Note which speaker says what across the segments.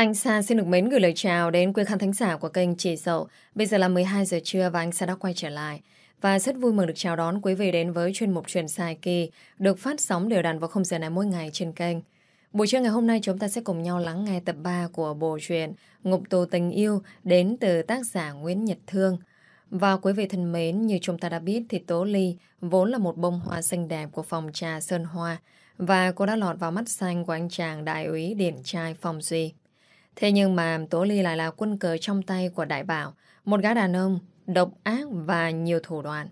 Speaker 1: Anh Sa xin được mến gửi lời chào đến quý khán thính giả của kênh Chỉ Dậu. Bây giờ là 12 giờ trưa và anh Sa đã quay trở lại. Và rất vui mừng được chào đón quý vị đến với chuyên mục truyền sai kỳ được phát sóng đều đặn vào không giờ này mỗi ngày trên kênh. Buổi trưa ngày hôm nay chúng ta sẽ cùng nhau lắng nghe tập 3 của bộ truyện Ngục tù tình yêu đến từ tác giả Nguyễn Nhật Thương. Và quý vị thân mến, như chúng ta đã biết thì Tố Ly vốn là một bông hoa xinh đẹp của phòng trà Sơn Hoa và cô đã lọt vào mắt xanh của anh chàng đại úy điển trai Phòng Duy. Thế nhưng mà Tố Ly lại là quân cờ trong tay của Đại Bảo, một gã đàn ông độc ác và nhiều thủ đoạn.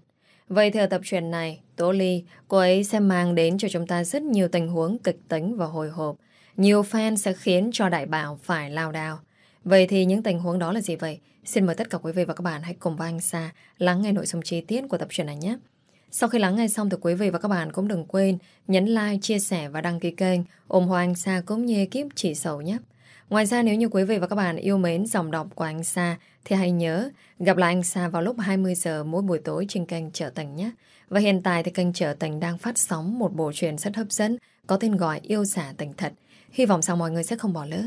Speaker 1: Vậy theo tập truyền này, Tố Ly, cô ấy sẽ mang đến cho chúng ta rất nhiều tình huống kịch tính và hồi hộp. Nhiều fan sẽ khiến cho Đại Bảo phải lao đao. Vậy thì những tình huống đó là gì vậy? Xin mời tất cả quý vị và các bạn hãy cùng với anh Sa lắng nghe nội dung chi tiết của tập truyền này nhé. Sau khi lắng nghe xong thì quý vị và các bạn cũng đừng quên nhấn like, chia sẻ và đăng ký kênh ủng hộ anh Sa cũng như ekip chỉ sầu nhé. Ngoài ra, nếu như quý vị và các bạn yêu mến dòng đọc của anh Sa, thì hãy nhớ gặp lại anh Sa vào lúc 20 giờ mỗi buổi tối trên kênh Trở Tình nhé. Và hiện tại thì kênh Trở Tình đang phát sóng một bộ truyện rất hấp dẫn, có tên gọi Yêu Giả Tình Thật. Hy vọng rằng mọi người sẽ không bỏ lỡ.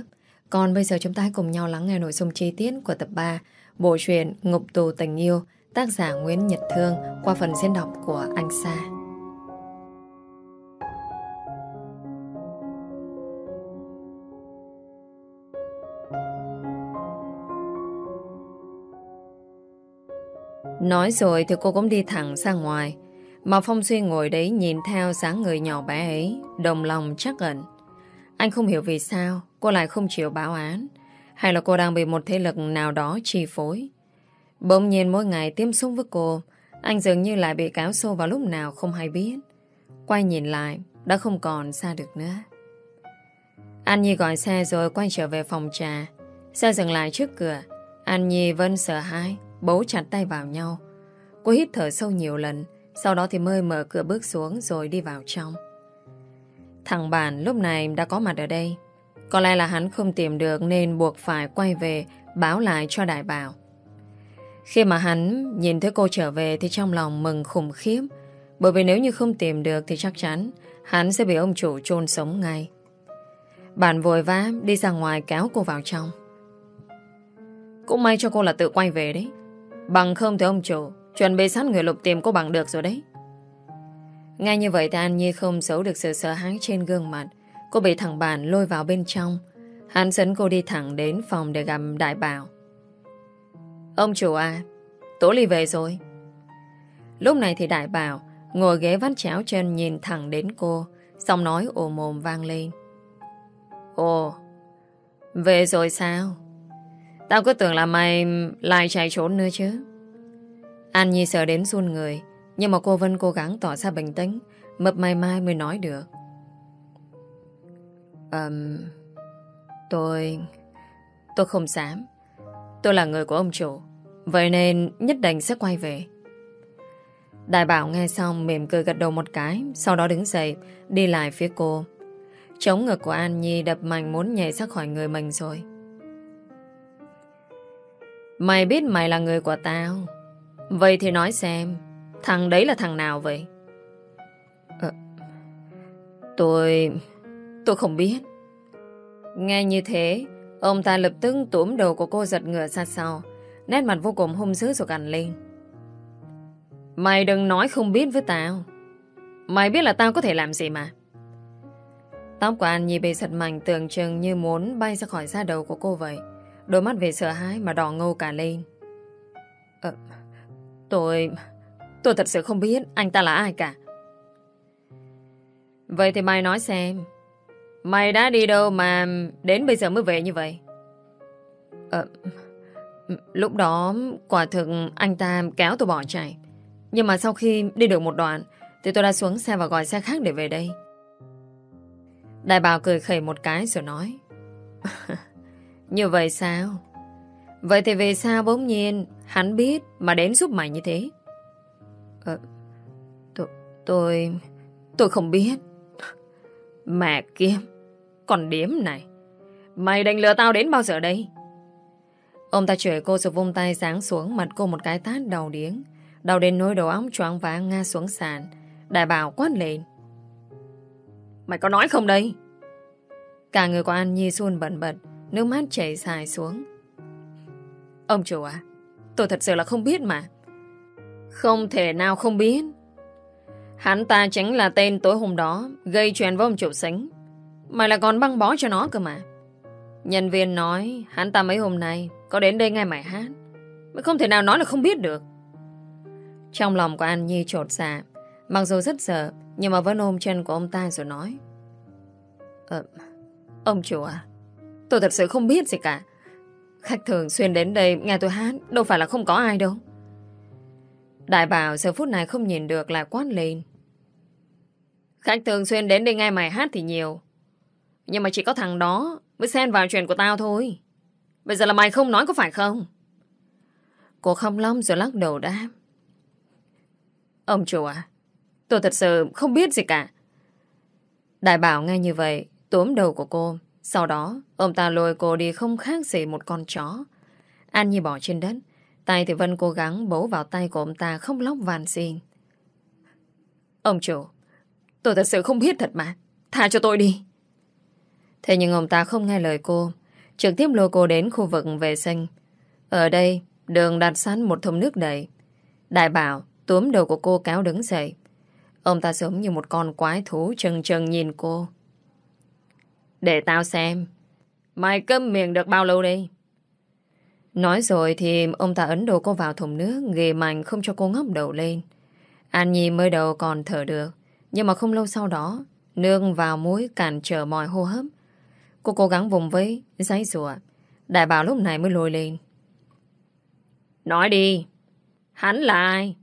Speaker 1: Còn bây giờ chúng ta hãy cùng nhau lắng nghe nội dung chi tiết của tập 3 bộ truyện Ngục Tù Tình Yêu, tác giả Nguyễn Nhật Thương qua phần diễn đọc của anh Sa. Nói rồi thì cô cũng đi thẳng ra ngoài. Mà Phong Xuyên ngồi đấy nhìn theo dáng người nhỏ bé ấy, Đồng lòng chắc ẩn. Anh không hiểu vì sao cô lại không chịu báo án, Hay là cô đang bị một thế lực nào đó chi phối. Bỗng nhiên mỗi ngày tiếp xúc với cô, Anh dường như lại bị cáo xô vào lúc nào không hay biết. Quay nhìn lại, Đã không còn xa được nữa. An Nhi gọi xe rồi quay trở về phòng trà. Xe dừng lại trước cửa, An Nhi vẫn sợ hãi. Bấu chặt tay vào nhau. Cô hít thở sâu nhiều lần, Sau đó thì mới mở cửa bước xuống rồi đi vào trong. Thằng bạn lúc này đã có mặt ở đây. Có lẽ là hắn không tìm được Nên buộc phải quay về Báo lại cho đại bảo. Khi mà hắn nhìn thấy cô trở về Thì trong lòng mừng khủng khiếp. Bởi vì nếu như không tìm được Thì chắc chắn hắn sẽ bị ông chủ chôn sống ngay. Bạn vội vã đi ra ngoài kéo cô vào trong. Cũng may cho cô là tự quay về đấy. Bằng không thì ông chủ, Chuẩn bị sẵn người lục tìm cô bằng được rồi đấy. Ngay như vậy thì An Nhi không giấu được sự sợ hãi trên gương mặt. Cô bị thằng bạn lôi vào bên trong. Hắn dẫn cô đi thẳng đến phòng để gặp đại bảo. Ông chủ à Tố ly về rồi. Lúc này thì đại bảo Ngồi ghế vắt chéo chân nhìn thẳng đến cô Xong nói ồ mồm vang lên. Ồ, Về rồi sao? Tao cứ tưởng là mày lại chạy trốn nữa chứ. An Nhi sợ đến run người, nhưng mà cô vẫn cố gắng tỏ ra bình tĩnh, mập mai mai mới nói được. Um, tôi... Tôi không dám. Tôi là người của ông chủ, vậy nên nhất định sẽ quay về. Đại bảo nghe xong mỉm cười gật đầu một cái, sau đó đứng dậy, đi lại phía cô. Chống ngực của An Nhi đập mạnh muốn nhảy ra khỏi người mình rồi. Mày biết mày là người của tao. Vậy thì nói xem Thằng đấy là thằng nào vậy? À, Tôi Tôi không biết. Nghe như thế Ông ta lập tức túm đầu của cô giật ngựa ra sau. Nét mặt vô cùng hung dữ rồi gằn lên. Mày đừng nói không biết với tao. Mày biết là tao có thể làm gì mà. Tóc của An Nhi bị giật mạnh tưởng chừng như muốn bay ra khỏi da đầu của cô vậy. Đôi mắt về sợ hãi mà đỏ ngâu cả lên. À, Tôi... Tôi thật sự không biết anh ta là ai cả. Vậy thì mày nói xem Mày đã đi đâu mà đến bây giờ mới về như vậy? À, Lúc đó quả thực anh ta kéo tôi bỏ chạy. Nhưng mà sau khi đi được một đoạn Thì tôi đã xuống xe và gọi xe khác để về đây. Đại bào cười khẩy một cái rồi nói Như vậy sao? Vậy thì về sao bỗng nhiên hắn biết mà đến giúp mày như thế? Ờ, tôi, tôi, tôi không biết. Mẹ kiếp, còn điếm này. Mày định lừa tao đến bao giờ đây? Ông ta chửi cô rồi vung tay giáng xuống mặt cô một cái tát đầu điếng. Đầu đến nỗi đầu óc choáng váng nga xuống sàn. Đại bảo quát lên. Mày có nói không đây? Cả người của An Nhi xuân bẩn bật Nước mắt chảy dài xuống. Ông chủ à Tôi thật sự là không biết mà. Không thể nào không biết. Hắn ta chính là tên tối hôm đó, Gây chuyện với ông chủ sánh. Mày là còn băng bó cho nó cơ mà. Nhân viên nói, Hắn ta mấy hôm nay Có đến đây ngay mày hát. Mày không thể nào nói là không biết được. Trong lòng của An Nhi trột dạ Mặc dù rất sợ, Nhưng mà vẫn ôm chân của ông ta rồi nói. Ờ Ông chủ à Tôi thật sự không biết gì cả. Khách thường xuyên đến đây, nghe tôi hát, Đâu phải là không có ai đâu. Đại bảo giờ phút này không nhìn được lại quát lên. Khách thường xuyên đến đây nghe mày hát thì nhiều. Nhưng mà chỉ có thằng đó Mới xen vào chuyện của tao thôi. Bây giờ là mày không nói có phải không? Cô không long rồi lắc đầu đáp. Ông chủ à Tôi thật sự không biết gì cả. Đại bảo nghe như vậy Tốm đầu của cô. Sau đó ông ta lôi cô đi không khác gì một con chó. An Nhi bỏ trên đất. Tay thì Vân cố gắng bấu vào tay của ông ta không lóc vàn xin Ông chủ, Tôi thật sự không biết thật mà. Tha cho tôi đi. Thế nhưng ông ta không nghe lời cô. Trực tiếp lôi cô đến khu vực vệ sinh. Ở đây, Đường đặt sẵn một thùng nước đầy. Đại bảo, túm đầu của cô kéo đứng dậy. Ông ta giống như một con quái thú trừng trừng nhìn cô. Để tao xem. Mày câm miệng được bao lâu đi Nói rồi thì ông ta ấn đồ cô vào thùng nước, Ghề mạnh không cho cô ngóc đầu lên. An Nhi mới đầu còn thở được, Nhưng mà không lâu sau đó, Nương vào mũi cản trở mọi hô hấp. Cô cố gắng vùng với giấy rùa Đại bảo lúc này mới lôi lên. Nói đi, Hắn là ai?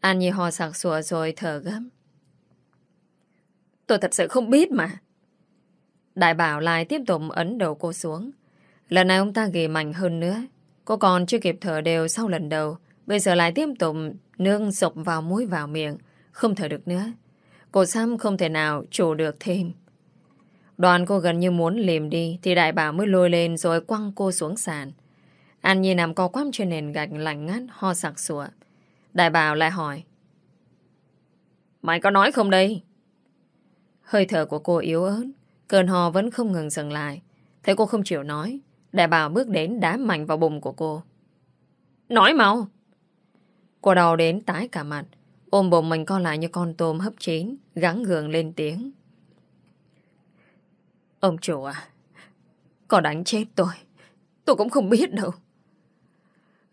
Speaker 1: An Nhi hò sặc sủa rồi thở gấp. Tôi thật sự không biết mà. Đại bảo lại tiếp tục ấn đầu cô xuống. Lần này ông ta ghi mạnh hơn nữa. Cô còn chưa kịp thở đều sau lần đầu. Bây giờ lại tiếp tục nương sụp vào mũi vào miệng. Không thở được nữa. Cô Sam không thể nào chủ được thêm. Đoàn cô gần như muốn liềm đi Thì đại bảo mới lôi lên rồi quăng cô xuống sàn. An Nhi nằm co quắp trên nền gạch lạnh ngắt, ho sặc sụa. Đại bảo lại hỏi, Mày có nói không đây? Hơi thở của cô yếu ớt. Cơn hò vẫn không ngừng dừng lại. Thấy cô không chịu nói, Đại bảo bước đến đá mạnh vào bụng của cô. Nói mau! Cô đau đến tái cả mặt, Ôm bụng mình co lại như con tôm hấp chín Gắn gường lên tiếng. Ông chủ à Có đánh chết tôi Tôi cũng không biết đâu.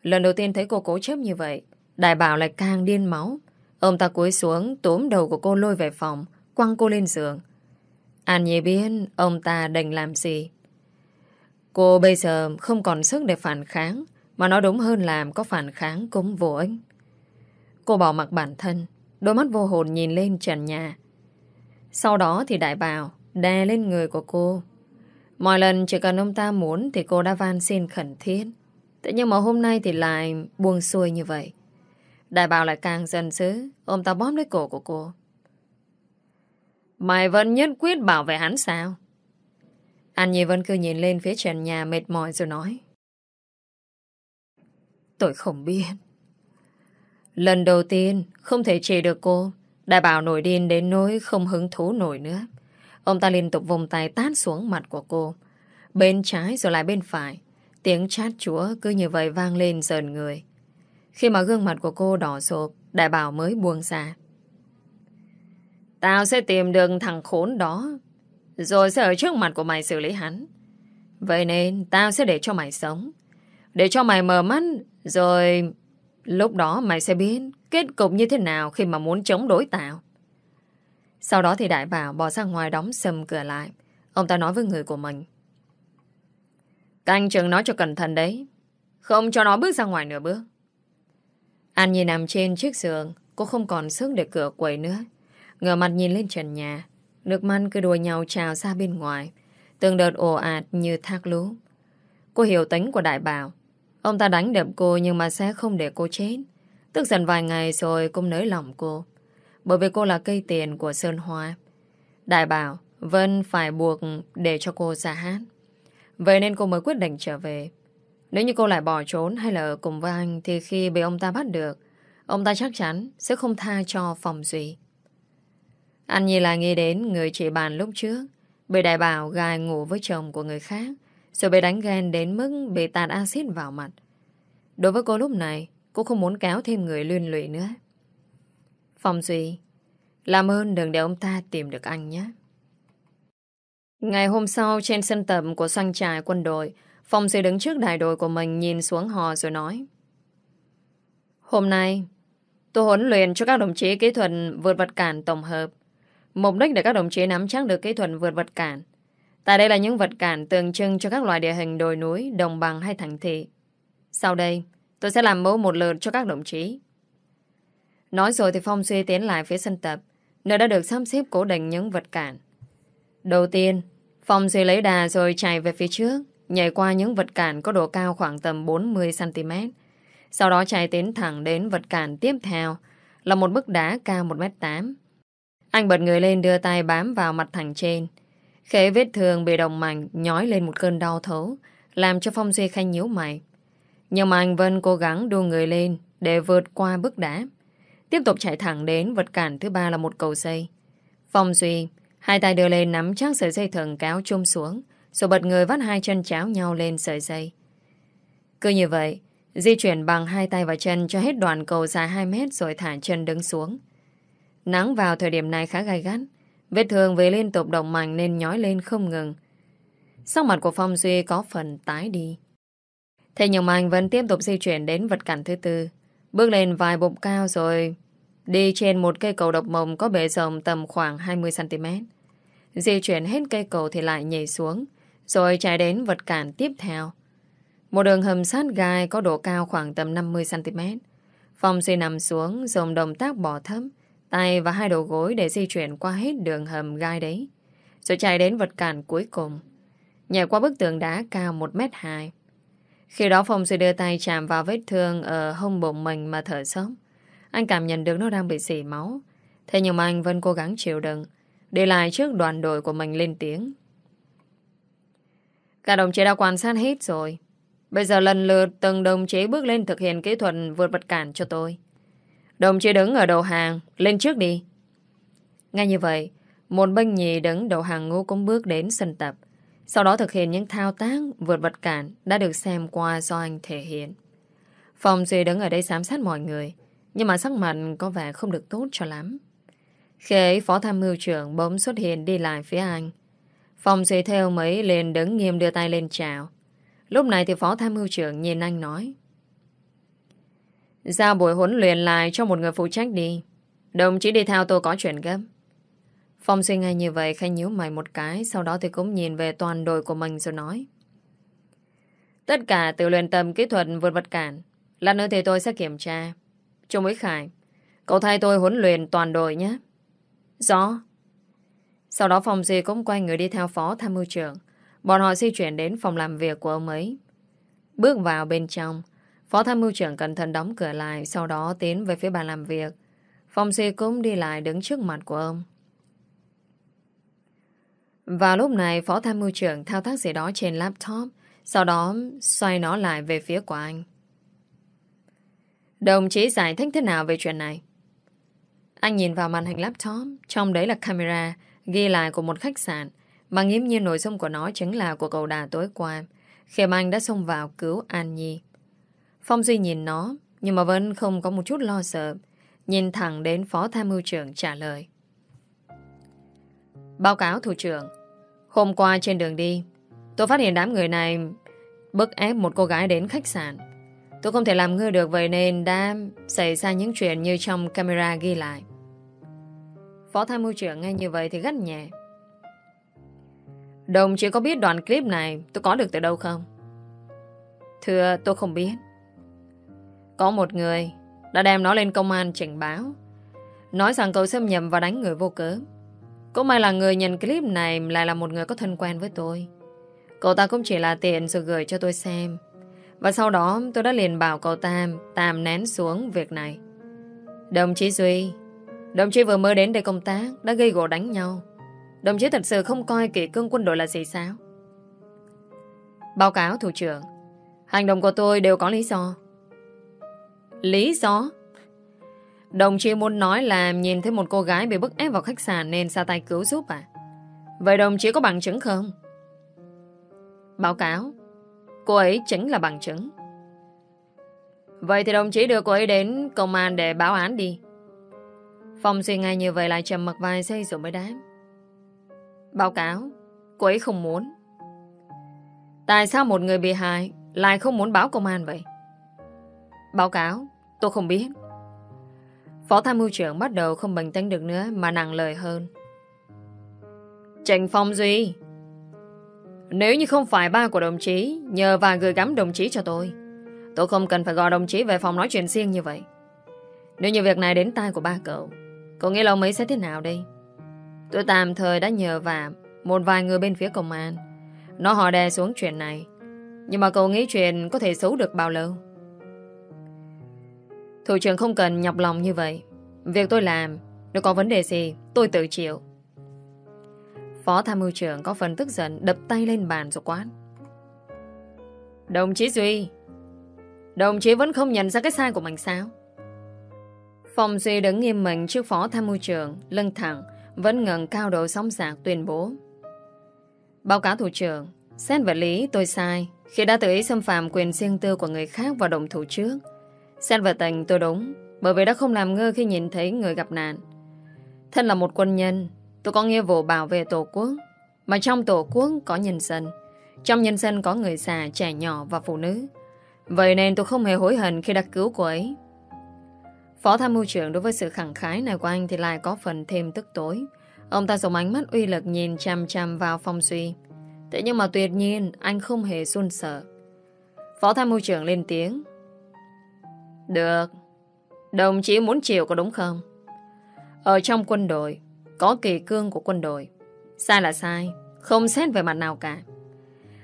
Speaker 1: Lần đầu tiên thấy cô cố chấp như vậy, Đại bảo lại càng điên máu. Ông ta cúi xuống túm đầu của cô lôi về phòng, Quăng cô lên giường An Nhi biết ông ta định làm gì. Cô bây giờ không còn sức để phản kháng, Mà nói đúng hơn là có phản kháng cũng vô ích. Cô bỏ mặc bản thân, Đôi mắt vô hồn nhìn lên trần nhà. Sau đó thì đại bào Đè lên người của cô. Mọi lần chỉ cần ông ta muốn Thì cô đã van xin khẩn thiết. Thế nhưng mà hôm nay thì lại buông xuôi như vậy. Đại bào lại càng dần dữ, Ông ta bóp lấy cổ của cô. Mày vẫn nhất quyết bảo vệ hắn sao? An Nhi vẫn cứ nhìn lên phía trần nhà mệt mỏi rồi nói. Tôi không biết. Lần đầu tiên Không thể chê được cô. Đại bảo nổi điên đến nỗi không hứng thú nổi nữa. Ông ta liên tục vùng tay tát xuống mặt của cô. Bên trái rồi lại bên phải. Tiếng chát chúa cứ như vậy vang lên dần người. Khi mà gương mặt của cô đỏ rộp, Đại bảo mới buông ra. Tao sẽ tìm được thằng khốn đó. Rồi sẽ ở trước mặt của mày xử lý hắn. Vậy nên tao sẽ để cho mày sống. Để cho mày mở mắt, Rồi Lúc đó mày sẽ biết Kết cục như thế nào khi mà muốn chống đối tao. Sau đó thì đại bảo Bỏ ra ngoài đóng sầm cửa lại. Ông ta nói với người của mình. Canh chừng nói cho cẩn thận đấy. Không cho nó bước ra ngoài nửa bước. An Nhi nằm trên chiếc giường, Cô không còn sức để cửa quầy nữa. Ngờ mặt nhìn lên trần nhà. Nước mắt cứ đùa nhau trào ra bên ngoài. Từng đợt ồ ạt như thác lũ. Cô hiểu tính của đại bảo Ông ta đánh đập cô nhưng mà sẽ không để cô chết. Tức giận vài ngày rồi cũng nới lòng cô. Bởi vì cô là cây tiền của Sơn Hoa. Đại bảo Vân phải buộc để cho cô ra hát. Vậy nên cô mới quyết định trở về. Nếu như cô lại bỏ trốn hay là ở cùng với anh Thì khi bị ông ta bắt được, Ông ta chắc chắn sẽ không tha cho phòng Duy. Anh nhìn lại nghĩ đến người chị bàn lúc trước Bị đại bảo gài ngủ với chồng của người khác Rồi bị đánh ghen đến mức bị tạt axit vào mặt. Đối với cô lúc này, cô không muốn kéo thêm người liên lụy nữa. Phong Duy, làm ơn đừng để ông ta tìm được anh nhé. Ngày hôm sau trên sân tập của doanh trại quân đội, Phong Duy đứng trước đại đội của mình nhìn xuống họ rồi nói. Hôm nay, tôi huấn luyện cho các đồng chí kỹ thuật vượt vật cản tổng hợp. Mục đích để các đồng chí nắm chắc được kỹ thuật vượt vật cản. Tại đây là những vật cản tượng trưng cho các loại địa hình đồi núi, đồng bằng hay thành thị. Sau đây, tôi sẽ làm mẫu một lượt cho các đồng chí. Nói rồi thì Phong Duy tiến lại phía sân tập, nơi đã được sắp xếp cố định những vật cản. Đầu tiên, Phong Duy lấy đà rồi chạy về phía trước, nhảy qua những vật cản có độ cao khoảng tầm 40cm. Sau đó chạy tiến thẳng đến vật cản tiếp theo là một bức đá cao 1m8. Anh bật người lên đưa tay bám vào mặt thằng trên. Khế vết thương bị đồng mảnh nhói lên một cơn đau thấu, làm cho Phong Duy khanh nhíu mày. Nhưng mà anh Vân cố gắng đua người lên để vượt qua bức đá. Tiếp tục chạy thẳng đến vật cản thứ ba là một cầu dây. Phong Duy, hai tay đưa lên nắm chắc sợi dây thừng kéo chôm xuống, rồi bật người vắt hai chân cháo nhau lên sợi dây. Cứ như vậy, di chuyển bằng hai tay và chân cho hết đoạn cầu dài 2 mét rồi thả chân đứng xuống. Nắng vào thời điểm này khá gai gắt, vết thương về liên tục động mạnh nên nhói lên không ngừng. Sắc mặt của Phong Duy có phần tái đi. Thế nhưng mà anh vẫn tiếp tục di chuyển đến vật cản thứ tư, bước lên vài bụng cao rồi đi trên một cây cầu độc mộng có bề rộng tầm khoảng 20cm. Di chuyển hết cây cầu thì lại nhảy xuống, rồi chạy đến vật cản tiếp theo. Một đường hầm sát gai có độ cao khoảng tầm 50cm. Phong Duy nằm xuống, dùng động tác bỏ thấm, tay và hai đầu gối để di chuyển qua hết đường hầm gai đấy. Rồi chạy đến vật cản cuối cùng. Nhảy qua bức tường đá cao 1m2. Khi đó Phong sẽ đưa tay chạm vào vết thương ở hông bụng mình mà thở sớm. Anh cảm nhận được nó đang bị xỉ máu. Thế nhưng mà anh vẫn cố gắng chịu đựng. Để lại trước đoàn đội của mình lên tiếng. Cả đồng chí đã quan sát hết rồi. Bây giờ lần lượt từng đồng chí bước lên thực hiện kỹ thuật vượt vật cản cho tôi. Đồng chí đứng ở đầu hàng, lên trước đi. Ngay như vậy, một binh nhì đứng đầu hàng ngũ cũng bước đến sân tập. Sau đó thực hiện những thao tác vượt vật cản đã được xem qua do anh thể hiện. Phòng Duy đứng ở đây giám sát mọi người, nhưng mà sắc mặt có vẻ không được tốt cho lắm. Khi ấy phó tham mưu trưởng bỗng xuất hiện đi lại phía anh. Phòng Duy theo mấy liền đứng nghiêm đưa tay lên chào. Lúc này thì phó tham mưu trưởng nhìn anh nói. Giao buổi huấn luyện lại cho một người phụ trách đi. Đồng chí đi theo tôi có chuyện gấp. Phong suy ngay như vậy, khanh nhíu mày một cái, Sau đó thì cũng nhìn về toàn đội của mình rồi nói. Tất cả từ luyện tầm kỹ thuật vượt vật cản. Lần nữa thì tôi sẽ kiểm tra. Trung úy Khải, Cậu thay tôi huấn luyện toàn đội nhé. Rõ. Sau đó Phong Duy cũng quay người đi theo phó tham mưu trưởng. Bọn họ di chuyển đến phòng làm việc của ông ấy. Bước vào bên trong Phó tham mưu trưởng cẩn thận đóng cửa lại Sau đó tiến về phía bàn làm việc Phong Duy cũng đi lại đứng trước mặt của ông và lúc này phó tham mưu trưởng thao tác gì đó trên laptop, sau đó xoay nó lại về phía của anh. Đồng chí giải thích thế nào về chuyện này? Anh nhìn vào màn hình laptop, trong đấy là camera ghi lại của một khách sạn, mà nghiễm nhiên nội dung của nó chính là của cầu đà tối qua, khi mà anh đã xông vào cứu An Nhi. Phong Duy nhìn nó, nhưng mà vẫn không có một chút lo sợ, nhìn thẳng đến phó tham mưu trưởng trả lời. Báo cáo thủ trưởng, Hôm qua trên đường đi Tôi phát hiện đám người này Bức ép một cô gái đến khách sạn Tôi không thể làm ngơ được vậy nên đã xảy ra những chuyện như trong camera ghi lại. Phó tham mưu trưởng nghe như vậy thì gắt nhẹ. Đồng chí có biết đoạn clip này tôi có được từ đâu không? Thưa tôi không biết. Có một người đã đem nó lên công an trình báo. Nói rằng cậu xâm nhầm và đánh người vô cớ. Cũng may là người nhận clip này lại là một người có thân quen với tôi. Cậu ta cũng chỉ là tiện rồi gửi cho tôi xem. Và sau đó tôi đã liền bảo cậu ta tạm nén xuống việc này. Đồng chí Duy, đồng chí vừa mới đến đây công tác đã gây gỗ đánh nhau. Đồng chí thật sự không coi kỷ cương quân đội là gì sao? Báo cáo thủ trưởng, hành động của tôi đều có lý do. Lý do? Đồng chí muốn nói là nhìn thấy một cô gái bị bức ép vào khách sạn nên ra tay cứu giúp à? Vậy đồng chí có bằng chứng không? Báo cáo. Cô ấy chính là bằng chứng. Vậy thì đồng chí đưa cô ấy đến công an để báo án đi. Phong suy ngay như vậy lại trầm mặt vài giây rồi mới đáp. Báo cáo. Cô ấy không muốn. Tại sao một người bị hại Lại không muốn báo công an vậy? Báo cáo. Tôi không biết. Phó tham mưu trưởng bắt đầu không bình tĩnh được nữa Mà nặng lời hơn. Trịnh Phong Duy, Nếu như không phải ba của đồng chí, Nhờ và gửi gắm đồng chí cho tôi Tôi không cần phải gọi đồng chí về phòng nói chuyện riêng như vậy. Nếu như việc này đến tai của ba cậu Cậu nghĩ lòng ấy sẽ thế nào đây? Tôi tạm thời đã nhờ và Một vài người bên phía công an. Nó họ đè xuống chuyện này, Nhưng mà cậu nghĩ chuyện có thể xấu được bao lâu? Thủ trưởng không cần nhọc lòng như vậy. Việc tôi làm Nếu có vấn đề gì, tôi tự chịu. Phó tham mưu trưởng có phần tức giận Đập tay lên bàn rồi quát. Đồng chí Duy, Đồng chí vẫn không nhận ra cái sai của mình sao? Phòng Duy đứng nghiêm mình trước phó tham mưu trưởng, Lưng thẳng, Vẫn ngẩng cao độ sóng sạc tuyên bố. Báo cáo thủ trưởng, Xét vật lý tôi sai Khi đã tự ý xâm phạm quyền riêng tư của người khác Vào đồng thủ trước. Xét về tình tôi đúng Bởi vì đã không làm ngơ khi nhìn thấy người gặp nạn. Thân là một quân nhân Tôi có nghĩa vụ bảo vệ tổ quốc Mà trong tổ quốc có nhân dân. Trong nhân dân có người già, trẻ nhỏ và phụ nữ. Vậy nên tôi không hề hối hận khi đã cứu cô ấy. Phó tham mưu trưởng đối với sự khẳng khái này của anh Thì lại có phần thêm tức tối. Ông ta dùng ánh mắt uy lực nhìn chăm chăm vào phong suy. Thế nhưng mà tuyệt nhiên Anh không hề run sợ. Phó tham mưu trưởng lên tiếng. Được Đồng chí muốn chịu có đúng không Ở trong quân đội Có kỳ cương của quân đội Sai là sai Không xét về mặt nào cả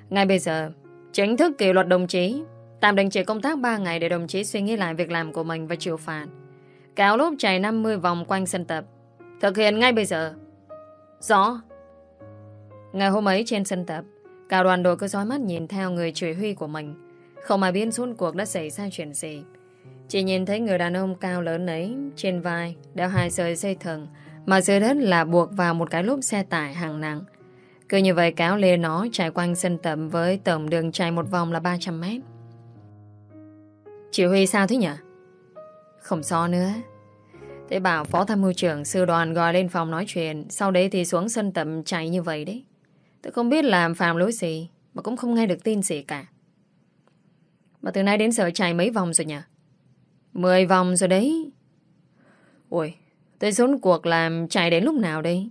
Speaker 1: Ngay bây giờ Chính thức kỷ luật đồng chí Tạm đình chỉ công tác 3 ngày để đồng chí suy nghĩ lại việc làm của mình và chịu phạt. Cáo lốp chạy 50 vòng quanh sân tập. Thực hiện ngay bây giờ. Rõ. Ngày hôm ấy trên sân tập, cả đoàn đội cứ dõi mắt nhìn theo người chỉ huy của mình. Không ai biết suốt cuộc đã xảy ra chuyện gì. Chỉ nhìn thấy người đàn ông cao lớn ấy trên vai, đeo hai sợi dây thừng, mà dưới đất là buộc vào một cái lốp xe tải hàng nặng. Cứ như vậy cáo lê nó chạy quanh sân tập với tổng đường chạy một vòng là 300 mét. Chỉ huy sao thế nhỉ? Không so nữa. Thế bảo phó tham mưu trưởng, sư đoàn gọi lên phòng nói chuyện, Sau đấy thì xuống sân tập chạy như vậy đấy Tôi không biết làm phạm lối gì, Mà cũng không nghe được tin gì cả Mà từ nay đến giờ chạy mấy vòng rồi nhỉ Mười vòng rồi đấy Ui Tôi rốn cuộc làm chạy đến lúc nào đây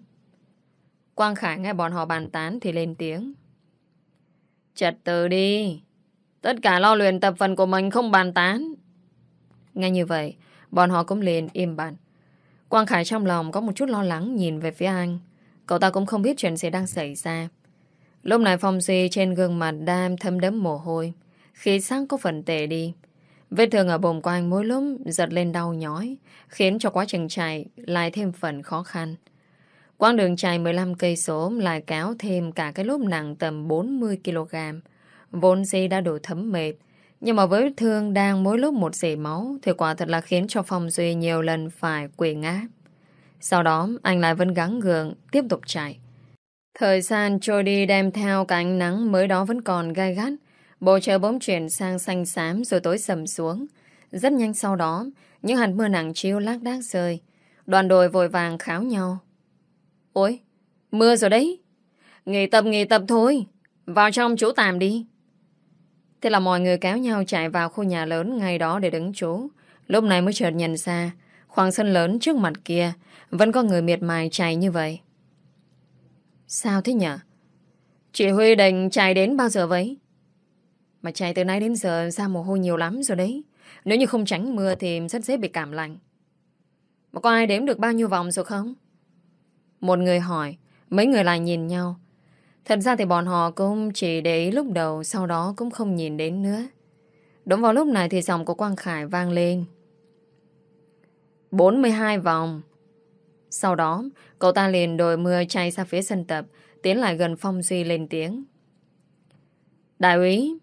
Speaker 1: Quang Khải nghe bọn họ bàn tán Thì lên tiếng Chật từ đi Tất cả lo luyện tập phần của mình không bàn tán. Nghe như vậy, bọn họ cũng liền im bặt. Quang Khải trong lòng có một chút lo lắng nhìn về phía anh. Cậu ta cũng không biết chuyện gì đang xảy ra. Lúc này Phong Duy trên gương mặt đam thâm đấm mồ hôi. Khí sắc có phần tệ đi. Vết thương ở bồm của anh mỗi lúc giật lên đau nhói, khiến cho quá trình chạy lại thêm phần khó khăn. Quãng đường chạy 15 cây số lại kéo thêm cả cái lốp nặng tầm 40 kg. Vốn dĩ đã đủ thấm mệt Nhưng mà với thương đang mỗi lúc một dỉ máu Thì quả thật là khiến cho Phong Duy nhiều lần phải quỳ ngã Sau đó anh lại vẫn gắng gượng Tiếp tục chạy Thời gian trôi đi đem theo cả ánh nắng mới đó vẫn còn gai gắt Bầu trời bỗng chuyển sang xanh xám rồi tối sầm xuống Rất nhanh sau đó Những hạt mưa nặng chiêu lác đác rơi Đoàn đội vội vàng kháo nhau Ôi, mưa rồi đấy Nghỉ tập nghỉ tập thôi Vào trong chỗ tạm đi Thế là mọi người kéo nhau chạy vào khu nhà lớn ngay đó để đứng trú. Lúc này mới chợt nhận ra, khoảng sân lớn trước mặt kia vẫn có người miệt mài chạy như vậy. Sao thế nhỉ? Chị Huy định chạy đến bao giờ vậy? Mà chạy từ nay đến giờ ra mồ hôi nhiều lắm rồi đấy. Nếu như không tránh mưa thì rất dễ bị cảm lạnh. Mà có ai đếm được bao nhiêu vòng rồi không? Một người hỏi, mấy người lại nhìn nhau. Thật ra thì bọn họ cũng chỉ để ý lúc đầu Sau đó cũng không nhìn đến nữa Đúng vào lúc này thì giọng của Quang Khải vang lên 42 vòng Sau đó Cậu ta liền đội mưa chạy ra phía sân tập Tiến lại gần Phong Duy lên tiếng Đại úy